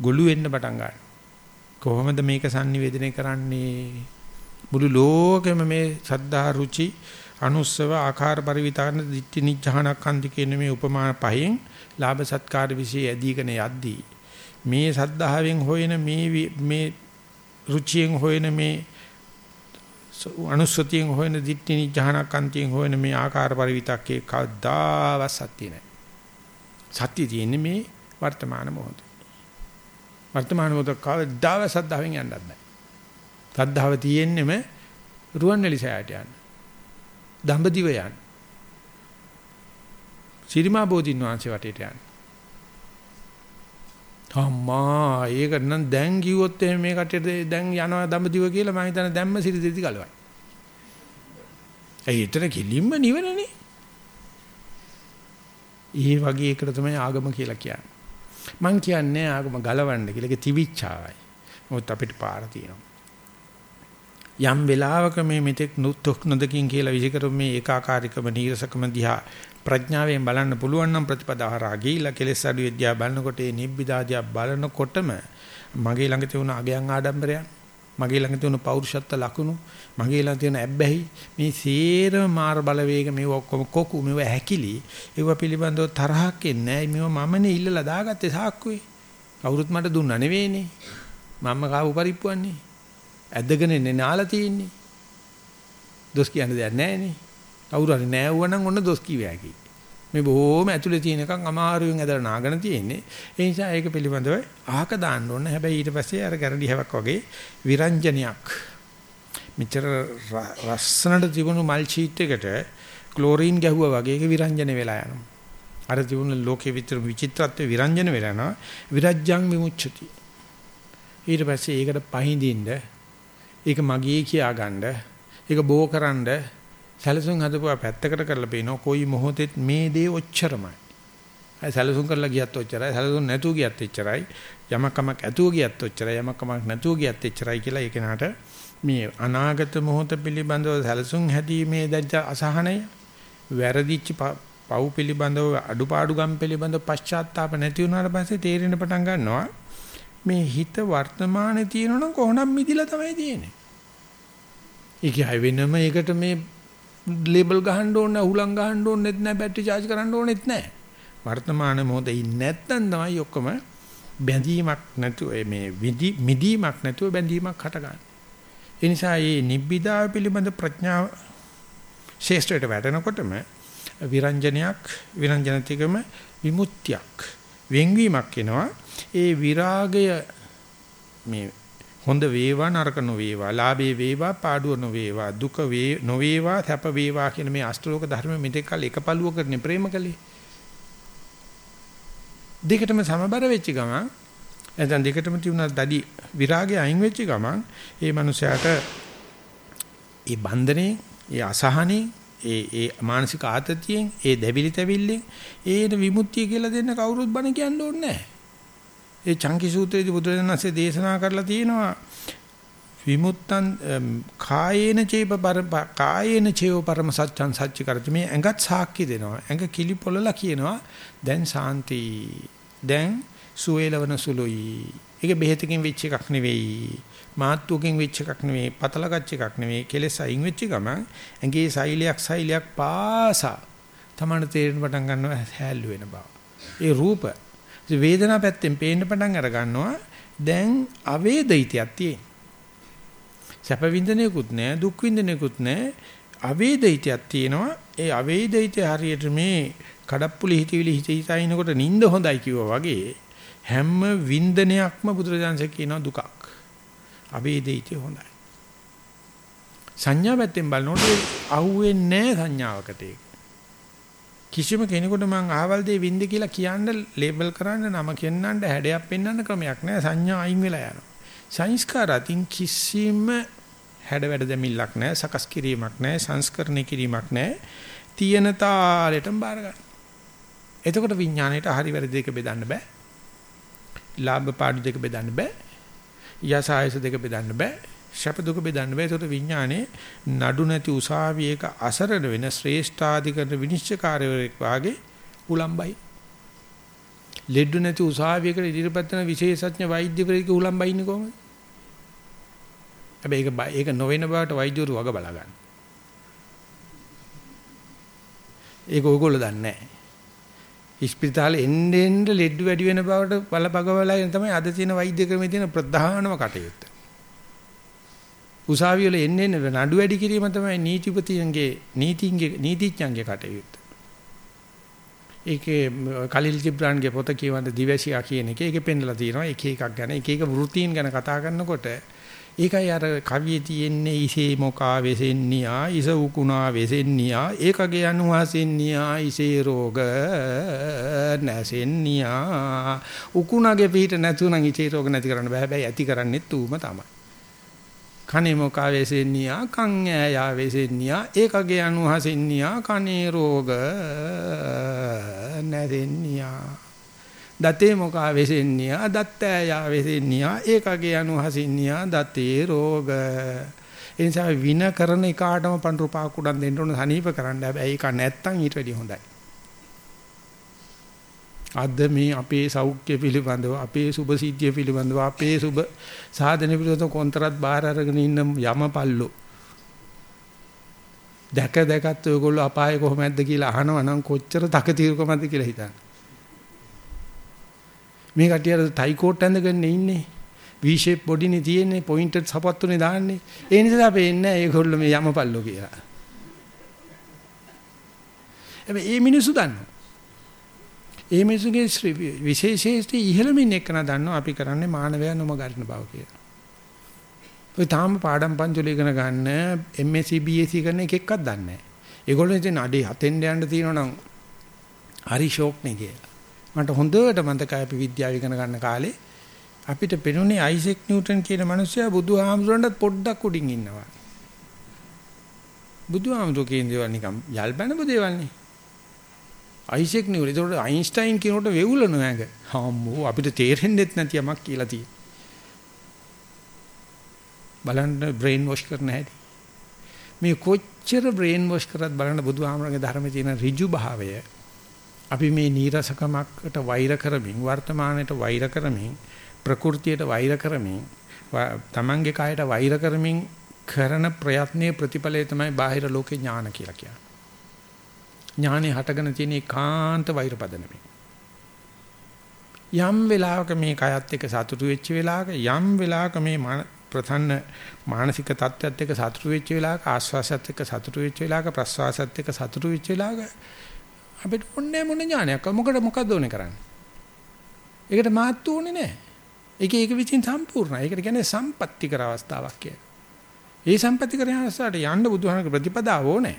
A: ගොළු වෙන්න පටන් ගන්නවා. කොහොමද මේක sannivedanaya කරන්නේ? මුළු ලෝකෙම මේ සද්ධා රුචි අනුස්සව ආකාර පරිවිතාන දිට්ඨි නිජහනක් අන්ති කියන මේ උපමා පහෙන් ලාභ සත්කාර વિશે ඇදීගෙන යද්දී මේ සද්ධාවෙන් හොයන මේ මේ රුචියෙන් හොයන මේ අනුස්සතියෙන් හොයන දිට්ඨි නිජහනක් අන්තියෙන් හොයන මේ ආකාර පරිවිතක්කේ කවදාවත් සත්‍ය නැහැ. සත්‍ය තියෙන්නේ මේ වර්තමාන මොහොතේ. වර්තමාන මොහොත කවදාව සද්ධාවෙන් යන්නත් බෑ. සද්ධාව තියෙන්නෙම රුවන්වැලි සෑයට යන්න. දඹදිව යන්න. සිරිමා බෝධින් වහන්සේ වටේට යන්න. අම්මා ඒක නම් දැන් කිව්වොත් එහෙනම් මේ කටේට දැන් යනවා දඹදිව කියලා මම හිතන්නේ දැම්ම සිරිදෙදි ගලවයි. ඒ ඊතර කිලින්ම නිවනනේ. ඒ වගේ එකට තමයි ආගම කියලා කියන්නේ. මං කියන්නේ ආගම ගලවන්න කියලා ඒක තිවිච්චාවයි. මොකද අපිට පාර තියෙනවා. යම් වෙලාවක මේ මෙතෙක් නුත්තුක් නොදකින් කියලා විසිකරු මේ ඒකාකාරීකම නීරසකම දිහා ප්‍රඥාවෙන් බලන්න පුළුවන් නම් ප්‍රතිපදාහරා ගිහිලා කෙලෙස් අඩු විද්‍යාව බලනකොට ඒ නිබ්බිදාදියා බලනකොටම මගේ ළඟ තියුණ අගයන් ආඩම්බරයන් මගේ ළඟ තියුණ පෞරුෂත්ව ලකුණු මගේ ළඟ තියෙන ඇබ්බැහි මේ සේරම මාර බලවේග මේව ඔක්කොම කොකු මේව හැකිලි ඒව පිළිබඳව තරහක් එන්නේ මේව මමනේ ඉල්ලලා දාගත්තේ සාක්කුවේ කවුරුත් මට දුන්නා නෙවෙයිනේ මම කාපු පරිප්පුවන්නේ ඇදගෙන ඉන්නේ නාලා තියෙන්නේ. දොස් කියන්න දෙයක් නැහැනේ. කවුරු හරි නෑවුවනම් ඔන්න දොස් කිව හැකි. මේ බොහොම ඇතුලේ තියෙනකන් අමාරුවෙන් ඇදලා නාගෙන තියෙන්නේ. ඒ නිසා ඒක පිළිබඳව අහක දාන්න ඕන. හැබැයි ඊට පස්සේ අර ගැරන්ටි හැවක් වගේ විරංජනයක්. මෙච්චර රස්සනට තිබුණු මල් ෂීට් එකට ක්ලෝරින් ගැහුවා වගේ ඒක විරංජන වෙලා යනවා. අර තිබුණු ලෝකේ විතර විචිත්‍රත්වය විරංජන වෙලා යනවා. විරජ්ජං විමුච්ඡති. ඊට පස්සේ ඒකට පහඳින්න ඒක මගේ කියාගන්න ඒක බෝකරනද සැලසුම් හදපුවා පැත්තකට කරලා පේනවා කොයි මොහොතෙත් මේ දේ ඔච්චරමයි. අය සැලසුම් කරලා ගියත් ඔච්චරයි සැලසුම් නැතුව ගියත් එච්චරයි යමක් කමක් ඇතුව ගියත් ඔච්චරයි යමක් කමක් නැතුව ගියත් එච්චරයි කියලා ඒක නට මේ අනාගත මොහොත පිළිබඳව සැලසුම් හැදීමේ දැච්ච අසහනය වැරදිච්ච පව් පිළිබඳව අඩුපාඩුකම් පිළිබඳව පශ්චාත්තාප නැති වුණාට පස්සේ තේරෙන පටන් ගන්නවා මේ හිත වර්තමානයේ තියෙනවනම් කොහොනම් මිදිලා තමයි තියෙන්නේ. ඒක හයි වෙනම ඒකට මේ ලේබල් ගහන්න ඕන නැහැ, උලං ගහන්න ඕනෙත් නැහැ, බැටරි charge කරන්න ඕනෙත් නැහැ. වර්තමාන මොහොතේ ඉන්නේ නැත්නම් තමයි ඔක්කොම බැඳීමක් නැතුව මේ මිදීමක් නැතුව බැඳීමක් හටගන්නේ. ඒ නිසා මේ නිබ්බිදාව පිළිබඳ ප්‍රඥාව ශේෂ්ඨයට වැටෙනකොටම විරංජනයක් විරංජනතිකම විමුක්තියක් වෙන්වීමක් එනවා ඒ විරාගය මේ හොඳ වේවා නරක නොවේවා ලාභේ වේවා පාඩුව නොවේවා දුක වේ නොවේවා සැප වේවා කියන මේ අෂ්ටලෝක ධර්ම මෙතෙක් කල එකපළුවකනේ ප්‍රේම කළේ. දෙකටම සමබර වෙච්ච ගමන් එතන දෙකටම තියුණා දඩි විරාගය අයින් වෙච්ච ගමන් ඒ මනුස්සයාට ඒ බන්ධනේ ඒ අසහනේ ඒ ඒ මානසික ආතතියෙන් ඒ දැවිලි තැවිල්ලෙන් ඒන විමුක්තිය කියලා දෙන්න කවුරුත් බණ කියන්න ඕනේ නැහැ. ඒ චංකි සූත්‍රයේදී බුදුරජාණන්සේ දේශනා කරලා තියෙනවා විමුත්තං කායේන චේප කායේන චේව පරම සත්‍යං සත්‍ය කරති. මේ ඇඟත් සාක්ෂි දෙනවා. ඇඟ කිලි පොළලා කියනවා දැන් සාන්ති. දැන් සුවේලවන සුළුයි. ඒක බෙහෙතකින් වෙච්ච එකක් නෙවෙයි. මාත්තුකින් වෙච්ච එකක් නෙවෙයි. පතලගච්ච එකක් නෙවෙයි. කෙලෙස් අයින් වෙච්ච ගමන් ඇඟේ සෛලයක් සෛලයක් පාසා තමන තේරෙන පටන් ගන්නවා හැල්ලු වෙන බව. ඒ රූප වේදනා පැත්තෙන් පේන්න පටන් අර ගන්නවා දැන් අවේදිතයක් තියෙන. සැප විඳිනෙකුත් නැහැ දුක් විඳිනෙකුත් නැහැ අවේදිතයක් තියෙනවා. ඒ අවේදිතය හරියට මේ කඩප්පුලි හිතවිලි හිත හිතයිනකොට නිින්ද හොඳයි කිව්වා වගේ හැම වින්දනයක්ම බුදුරජාන්සේ කියනවා දුකක්. අවේදිතය හොඳයි. සංඥා පැත්තෙන් බලනකොට අහුවෙන්නේ නැහැ සංඥාවකට ඒක. කිසිම කෙනෙකුට මං ආවල් දෙය වින්ද කියලා කියන්න ලේබල් කරන්න නම කියන්නන්න හැඩයක් පෙන්වන්න ක්‍රමයක් නැහැ සංඥා අයින් වෙලා යනවා සංස්කාර අතින් කිසිම හැඩ වැඩ දෙමිල්ලක් නැහැ සකස් කිරීමක් නැහැ සංස්කරණය කිරීමක් නැහැ තියෙන තාලෙටම බාර ගන්න. එතකොට විඥාණයට හරි වැරදි දෙක බෙදන්න බෑ. ලාභ පාඩු දෙක බෙදන්න බෑ. යසායස දෙක බෙදන්න බෑ. ශප දුක බෙදන්න බෑ. ඒකට විඥානේ නඩු නැති උසාවියක අසරණ වෙන ශ්‍රේෂ්ඨාධිකරණ විනිශ්චයකාරයෙක් වාගේ උලම්බයි. ලෙඩ නැති උසාවියකට ඉදිරිපත් වෙන විශේෂඥ වෛද්‍යවරයෙකු උලම්බයි ඉන්නේ කොහොමද? හැබැයි ඒක ඒක නොවන බවට වෛද්‍යවරු වග බලා ගන්න. ඒක ඕගොල්ලෝ දන්නේ නැහැ. ඉස්පිරිතාලේ එන්න එන්න ලෙඩ වැඩි වෙන බවට බලපගවලා තමයි අද තියෙන වෛද්‍ය ක්‍රමයේ තියෙන ප්‍රධානම කටයුත්ත. උසාවිය වල එන්නේ නඩු වැඩි කිරීම තමයි නීතිපතියන්ගේ නීතිංගේ නීතිඥයන්ගේ කටයුත්ත. ඒකේ කලිල් ජිබ්‍රාන්ගේ පොත කියවන දිවැසියා කියන එක ඒකේ පෙන්නලා තියෙනවා. එක එකක් ගැන එක එක වෘත්තීන් ගැන කතා කරනකොට ඒකයි අර කවියේ තියෙන්නේ ඉසේ මොකා වෙසෙන්නියා ඉස උකුණා වෙසෙන්නියා ඒකගේ අනුහසෙන්නියා ඉසේ රෝග නැසෙන්නියා. උකුණාගේ පිට නැතුණන් ඉසේ රෝග නැති කරන්න බෑ. හැබැයි ඇති කරන්නේත් ඌම තමයි. කනේ මොකා වෙසෙන්නියා කන් ඈයා වෙසෙන්නියා ඒකගේ අනුහසෙන්නියා කනේ රෝග නැදෙන්නියා දතේ මොකා වෙසෙන්නියා දත් ඈයා වෙසෙන්නියා ඒකගේ අනුහසින්නියා දතේ රෝග ඒ නිසා වින කරන එකාටම පඳුරු පහක් උඩන් දෙන්න ඕන සනීප කරන්න. හැබැයි ඒක නැත්තම් ඊට වැඩිය හොඳයි. අද මේ අපේ සෞඛ්‍ය පිළිබඳව අපේ සුභ සිද්ධිය පිළිබඳව අපේ සුභ සාධන පිළිබඳව කොන්තරත් බාහිර අරගෙන ඉන්න යමපල්ලෝ දැක දැකත් ඔයගොල්ලෝ අපායේ කොහොමද කියලා අහනවා නම් කොච්චර තකතිරකමද කියලා හිතන්න. මේ කටියට ටයි කෝට් ඇඳගෙන ඉන්නේ. V shape බොඩිනේ තියෙන්නේ පොයින්ටඩ් සපත්තුනේ දාන්නේ. ඒ නිසා අපි එන්නේ ඒගොල්ලෝ මේ යමපල්ලෝ කියලා. හැබැයි මේ මිනිස්සු දන්නවා. ඒ මිනිස්සුගේ විශේෂයෙන් ඉහළමින් එක්කන දන්නවා අපි කරන්නේ මානවයා නොම ගන්න බව කියලා. ඔය තාම පාඩම් පන්තිවල ඉගෙන ගන්න MSc BSc කරන එක එක්කක් දන්නේ නැහැ. ඒගොල්ලෝ ඉතින් අඩේ හතෙන් යන්න තියෙනවා නම් හරි ෂෝක් නේ කියලා. මට හොඳට මතකයි අපි විද්‍යාව ඉගෙන ගන්න කාලේ අපිට පෙනුනේ අයිසෙක් නිව්ටන් කියන මිනිස්සයා බුදුහාමුදුරන්ටත් පොඩ්ඩක් උඩින් ඉන්නවා. බුදුහාමුදුර කියන දේවල් නිකන් යල් බැනපු දේවල් නේ. අයිසෙක් නිව්ටන් ඒකට අයින්ස්ටයින් කියනකොට වෙවුලන නෑග. හම්මෝ අපිට තේරෙන්නෙත් නැති යමක් කියලා තියෙනවා. බලන්න බ්‍රේන් වොෂ් කරන හැටි. මේ කොච්චර බ්‍රේන් වොෂ් කරත් බලන්න බුදුහාමරගේ ධර්මයේ තියෙන ඍජු භාවය අපි මේ නීරසකමකට වෛර කරමින් වර්තමානයට වෛර කරමින් ප්‍රകൃතියට වෛර කරමින් තමන්ගේ කායට වෛර කරමින් කරන ප්‍රයත්නයේ ප්‍රතිඵලය තමයි බාහිර ලෝකේ ඥාන කියලා කියන්නේ. ඥානේ හටගෙන තියෙන ඒකාන්ත වෛර පදනමේ. යම් වෙලාවක මේ කයත් එක්ක සතුටු වෙච්ච වෙලාවක යම් වෙලාවක මේ ප්‍රධාන මානසික තත්ත්වයක් එක්ක සතුටු වෙච්ච වෙලාවක ආස්වාසයත් එක්ක සතුටු වෙච්ච වෙලාවක ප්‍රස්වාසයත් එක්ක සතුටු වෙච්ච වෙලාවක අපිට මොන්නේ මොන ඥානයක් මොකද මොකද්ද ඕනේ කරන්නේ? ඒකට මාත් ඕනේ නැහැ. ඒක ඒක විසින් සම්පූර්ණයි. ඒකට කියන්නේ සම්පත්‍ති කර අවස්ථාවක් කියලා. ඒ සම්පත්‍ති කර අවස්ථාවට යන්න බුදුහාමක ප්‍රතිපදාව ඕනේ.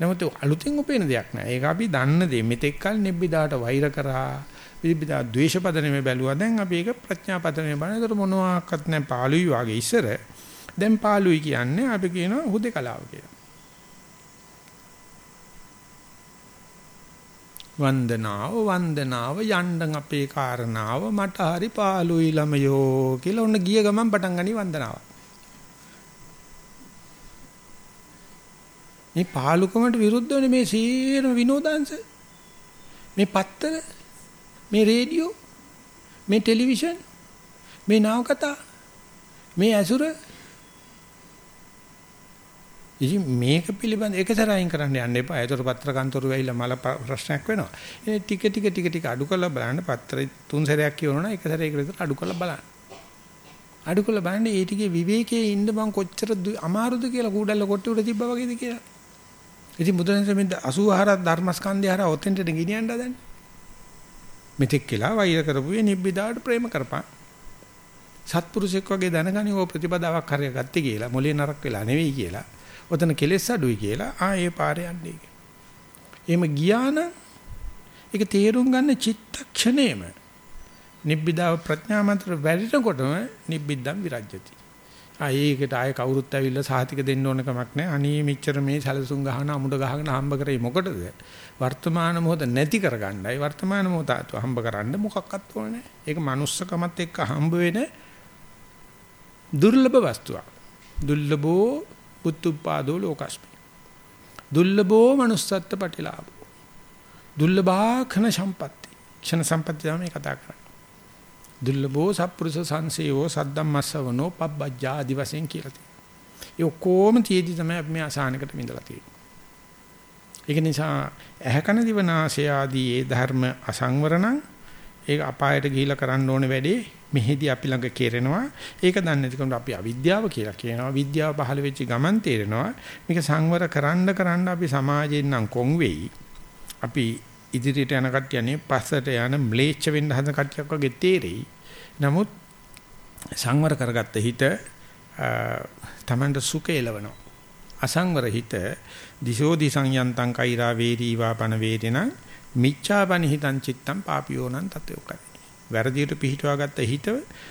A: නමුත් අලුතෙන් උපේන දෙයක් නෑ. ඒක අපි දන්න දේ. මෙතෙක් කල නිබ්බිදාට වෛර කරා, විවිධ ද්වේෂ පදනෙම බැලුවා. දැන් අපි ඒක ප්‍රඥා පදනෙම බලන. ඒතර මොනවාක්වත් නැහැ පාළුයි වගේ ඉස්සර. දැන් පාළුයි කියන්නේ අපි කියනවා හුදේකලාව කියලා. වන්දනාව වන්දනාව යන්න අපේ කාරණාව මට හරි පාළුයි ළමයෝ කියලා ඔන්න ගිය ගමන් පටන් ගනි වන්දනාව. මේ පාලුකමට විරුද්ධවනේ මේ සීරම විනෝදාංශ මේ පත්තර මේ රේඩියෝ මේ ටෙලිවිෂන් මේ නවකතා මේ ඇසුර ඉතින් මේක පිළිබඳ එක සැරයින් කරන්න යන්න එපා. ඒතර පත්‍ර කන්තරු වෙයිලා මල ප්‍රශ්නයක් වෙනවා. ඒ ටික ටික ටික ටික අඩු කරලා බලන්න පත්‍ර තුන් සැරයක් කියවනවා එක සැරයකට විතර අඩු කරලා බලන්න. අඩු කරලා බලන්න ඒ ටිකේ විවේකයේ ඉන්න මං කොච්චර අමාරුද කියලා කූඩල්ල කොට්ටේ උඩ තිබ්බා වගේද කියලා. ඉතින් බුදුරජාණන් මේ 84 ධර්මස්කන්ධය හරහා ඔතෙන්ට ගෙනියන්න හදන්නේ. මෙතෙක් කියලා වෛර කරපුවේ නිබ්බිදාට ප්‍රේම කරපන්. සත්පුරුෂෙක් වගේ දැනගනි ඕ ප්‍රතිපදාවක් හරිය ගත්තේ කියලා මොලේ නරක වෙලා නෙවෙයි කියලා. ඔතන කෙලෙස් අඩුයි කියලා ආ ඒ පාරේ යන්නේ. එහෙම ගියා නම් ඒක තේරුම් ගන්න චිත්තක්ෂණයම නිබ්බිදාව ප්‍රඥා මන්ත්‍ර වැඩිනකොටම නිබ්බිද්දම් විරජ්‍යති. ආ ඒකට ආයේ කවුරුත් ඇවිල්ලා සාහිතික දෙන්න ඕන කමක් නැහැ. අනී මෙච්චර මේ සැලසුම් ගහන අමුඩ ගහගෙන හම්බ කරේ මොකටද? වර්තමාන මොහොත නැති කරගන්නයි. වර්තමාන මොහොත හම්බ කරන්න මොකක්වත් ඕනේ නැහැ. ඒක manussකමත් එක්ක හම්බ වෙන දුර්ලභ වස්තුවක්. දුර්ලභෝ පුත්තුපාදෝ ලෝකස්මි. දුර්ලභෝ manussත්ත්ව පටිලාභෝ. දුර්ලභාඛන සම්පatti. ක්ෂණ සම්පatti තමයි කතා කරන්නේ. දුර්ලභෝ සප්පුරුෂ සංසේවෝ සද්දම්මස්සවනෝ පබ්බජ්ජා ආදි වශයෙන් කියලා තියෙනවා. ඒ ඔක්කොම තියේදි තමයි අපි මේ අසහනකට විඳලා තියෙන්නේ. ඒක නිසා ඇහැකන දිවනාසය ආදී ඒ ධර්ම අසංවරණං ඒක අපායට ගිහිලා කරන්න ඕනේ වැඩේ මෙහෙදි අපි ළඟ කෙරෙනවා. ඒක දන්නේ නැතිකම අපි අවිද්‍යාව කියලා කියනවා. විද්‍යාව පහළ වෙච්ච ගමන් තේරෙනවා. මේක සංවර කරන්න කරන්න අපි සමාජයෙන් නම් කොන් වෙයි. අපි ඉදිරියට යන කට්ටියනේ පස්සට යන ම්ලේච්ඡ වෙන්න හදන කට්ටියක් වගේ තේරෙයි. නමුත් සංවර කරගත්ත හිත තමන්ට සුඛ එලවනවා. අසංවර හිත දිශෝ දිසං යන්තං කෛරා වේරීවා පන වේදෙන මිච්ඡාපනි හිතං චිත්තං පාපියෝනං තතයෝකයි. වැරදියට පිහිටුවාගත්ත හිත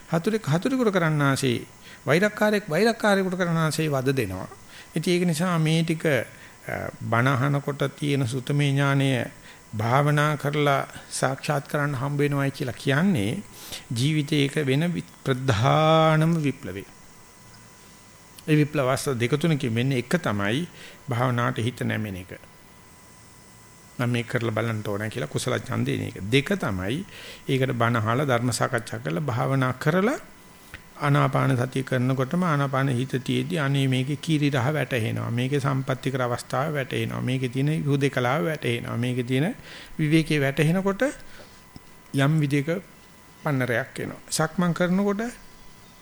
A: හතුරෙක් හතුරෙකුට කරන්නාසේ වෛරක්කාරයෙක් වෛරක්කාරයෙකුට කරන්නාසේ වද දෙනවා. ඉතින් ඒක නිසා මේ ටික බණහනකොට තියෙන සුතමේ ඥානය භාවනා කරලා සාක්ෂාත් කරන්න හම්බ වෙනවයි කියලා කියන්නේ ජීවිතයක වෙන ප්‍රධානම විප්ලවය. ඒ විප්ලව අවස්ථා දෙක තුනකින් වෙන්නේ එක තමයි භාවනාවට හිත නැමෙන එක. මම මේක කරලා බලන්න ඕන කියලා කුසල ඡන්දේන එක. දෙක තමයි ඒකට බණ අහලා ධර්ම සාකච්ඡා කරලා භාවනා කරලා ආනාපාන සතිය කරනකොටම ආනාපාන හිත තියේදී අනේ මේකේ කීරි රහ වැටෙනවා මේකේ සම්පත්‍ති කර අවස්ථාව වැටෙනවා මේකේ තියෙන හුදේකලාව වැටෙනවා මේකේ තියෙන විවේකයේ වැටෙනකොට යම් විදිහක පන්නරයක් එනවා. සක්මන් කරනකොට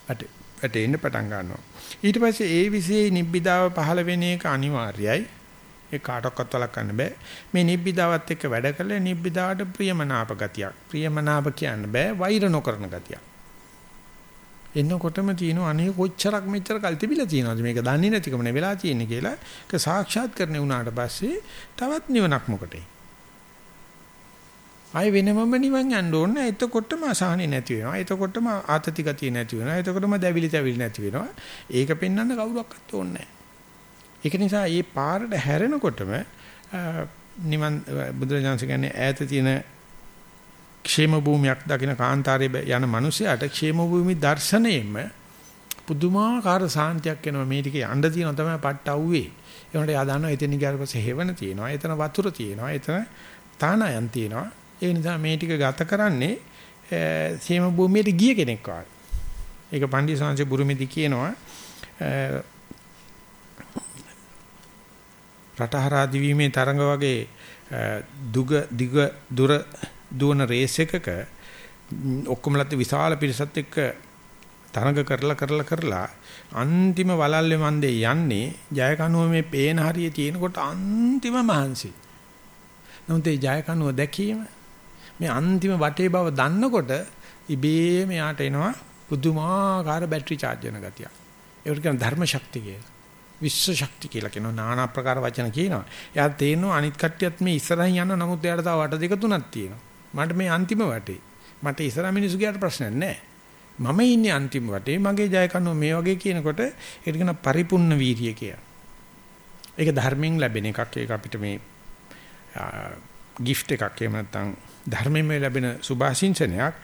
A: වැටේ වැටෙන්න පටන් ගන්නවා. ඊට පස්සේ ඒ විශේෂ නිබ්බිදාව පහළ වෙන එක අනිවාර්යයි. ඒ කාටවත් වළක්වන්න බෑ. මේ නිබ්බිදාවත් එක්ක වැඩ කළේ නිබ්බිදාවට ප්‍රියමනාප ගතියක්. ප්‍රියමනාප කියන්න බෑ. වෛර නොකරන ගතියක්. එන්නකොටම තියෙනවා අනේ කොච්චරක් මෙච්චර කල් තිබිලා තියෙනවද? මේක දන්නේ නැතිකම නේ වෙලා තියෙන්නේ කියලා. ඒක සාක්ෂාත් කරන්නේ වුණාට පස්සේ තවත් නිවනක් මොකටේ ආය වෙනමම නිවන් යන්න ඕනේ. එතකොටම අසහනෙ නැති වෙනවා. එතකොටම ආතති ගතිය නැති වෙනවා. එතකොටම දැවිලි තැවිලි නැති වෙනවා. ඒක පෙන්වන්න කවුරක්වත් ඕනේ ඒක නිසා මේ පාරට හැරෙනකොටම නිවන් බුදුරජාණන් කියන්නේ ඈත තියෙන ക്ഷേම භූමියක් දකින කාන්තාරයේ යන මිනිසයාට ക്ഷേම භූමි දර්ශනයෙම පුදුමාකාර සාන්තියක් එනවා. මේ ටික යන්න තියෙනවා තමයි පට්ට අවුවේ ඒකට යා දන්නවා එතන ගියාට පස්සේ හෙවණ තියෙනවා එතන වතුර තියෙනවා එතන තානායන් තියෙනවා. ඒ නිසා මේ ටික ගත කරන්නේ ക്ഷേම භූමියට ගිය කෙනෙක් වාගේ. ඒක පණ්ඩිත සංසේ බුරුමේදී කියනවා රටහරා දිවීමේ තරඟ වගේ දුග දිග දුර දුවන රේස් එකක ඔක්කොමලත් විශාල පිරිසත් එක්ක තරඟ කරලා කරලා කරලා අන්තිම වලල්ලේ මන්දේ යන්නේ ජයකනුව මේ පේන හරිය තියෙනකොට අන්තිම මහන්සි. නමුත් ඒ ජයකනුව දැකීම මේ අන්තිම වටේ බව දන්නකොට ඉබේම යාට එනවා පුදුමාකාර බැටරි charge වෙන ගතියක්. ඒකට කියන ධර්ම ශක්තිය කියලා. විශ්ව ශක්තිය කියලා කියනවා নানা ආකාර වචන කියනවා. එයා තේරෙනවා අනිත් කට්ටියත් මේ ඉස්සරහින් යන නමුත් එයාට තව වට දෙක තුනක් තියෙනවා. මට මේ අන්තිම වටේ. මට ඉස්සර මිනිස්සු ගියාට ප්‍රශ්නයක් නැහැ. මම ඉන්නේ අන්තිම වටේ. මගේ ජය කනුව මේ වගේ කියනකොට ඒකට කියන පරිපූර්ණ වීර්යය කියලා. ඒක ධර්මයෙන් ලැබෙන එකක්. ඒක අපිට මේ gift එකක් එහෙම නැත්නම් ධර්මයෙන් ලැබෙන සුභාශිංසනයක්.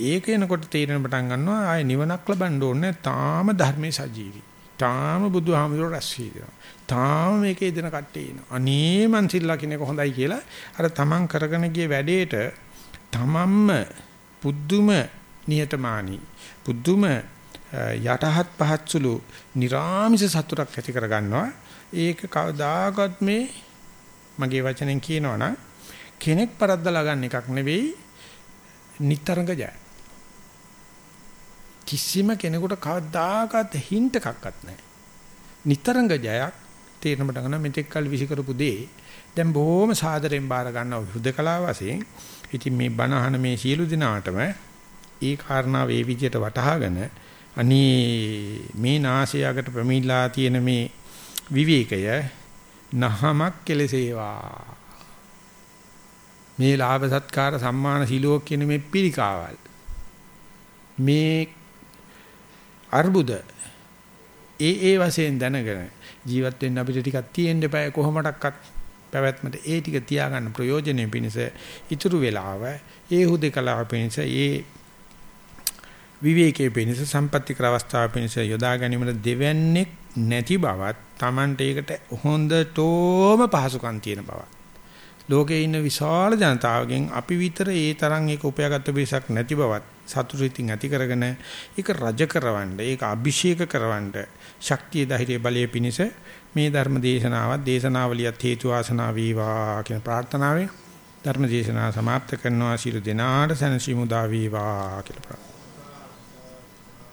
A: ඒක එනකොට තේරෙන පටන් ගන්නවා ආයේ නිවනක් ලබන්න ඕනේ තාම ධර්මයේ සජීවී. තාම බුදුහාමුදුරුවෝ රැස් වීනවා. තාම මේකේ දෙන කට්ටිය ඉනවා. අනේ මන් සිල්ලා කෙනෙක් හොඳයි කියලා අර තමන් කරගෙන ගිය වැඩේට තමන්ම පුදුම නිහතමානී පුදුම යටහත් පහත්සුළු निराமிස සතුටක් ඇති කරගන්නවා. ඒක කවදාකවත් මේ මගේ වචනෙන් කියනවනම් කෙනෙක් පරද්දලා ගන්න එකක් නෙවෙයි නිතරංග ජය. කිසිම කෙනෙකුට කවදාකවත් හින්ට් එකක්වත් නැහැ. නිතරංග ජයක් තේරෙන්න බඩගන මෙතෙක් කල් විසිකරපු දේ දැන් බොහොම සාදරෙන් බාර ගන්නව. හුදකලා වශයෙන් ඉතින් මේ බණ අහන මේ සියලු දිනාටම ඒ කාරණාව ඒ විදිහට වටහාගෙන අනී මේ නාසයකට ප්‍රමිලා තියෙන මේ විවේකය නහමක් කෙලසේවා. මේ ලාභ සත්කාර සම්මාන සිලෝක කියන මේ පිළිකාවල්. මේ අර්බුද ඒ ඒ වශයෙන් දැනගෙන ජීවත් වෙන්න අපිට ටිකක් තියෙන්න බෑ කොහොමඩක්වත් පැවැත්මට ඒ ටික තියාගන්න ප්‍රයෝජනෙ පිණිස ඉතුරු වෙලාව ඒ හුදේකලාව පිණිස ඒ විවේකයේ පිණිස සම්පත්‍ති කර අවස්ථාව පිණිස යොදා ගැනීමට දෙවන්නේක් නැති බවත් Tamante ඒකට හොඳටම පහසුකම් තියෙන බවත්. ලෝකේ ඉන්න විශාල ජනතාවගෙන් අපි විතර ඒ තරම් ඒක උපයාගත්ත පිරිසක් නැති බවත් සතුටින් ඇති කරගෙන ඒක රජ කරවන්න ඒක අභිෂේක කරවන්න ශක්තිය ධෛර්ය බලය පිණිස මේ ධර්ම දේශනාවත් දේශනාවලියත් හේතු වාසනා වේවා කියන ප්‍රාර්ථනාවෙන් ධර්ම දේශනාව સમાપ્ત කරනවා ශිරු දිනාට සනසිමුදා වේවා කියලා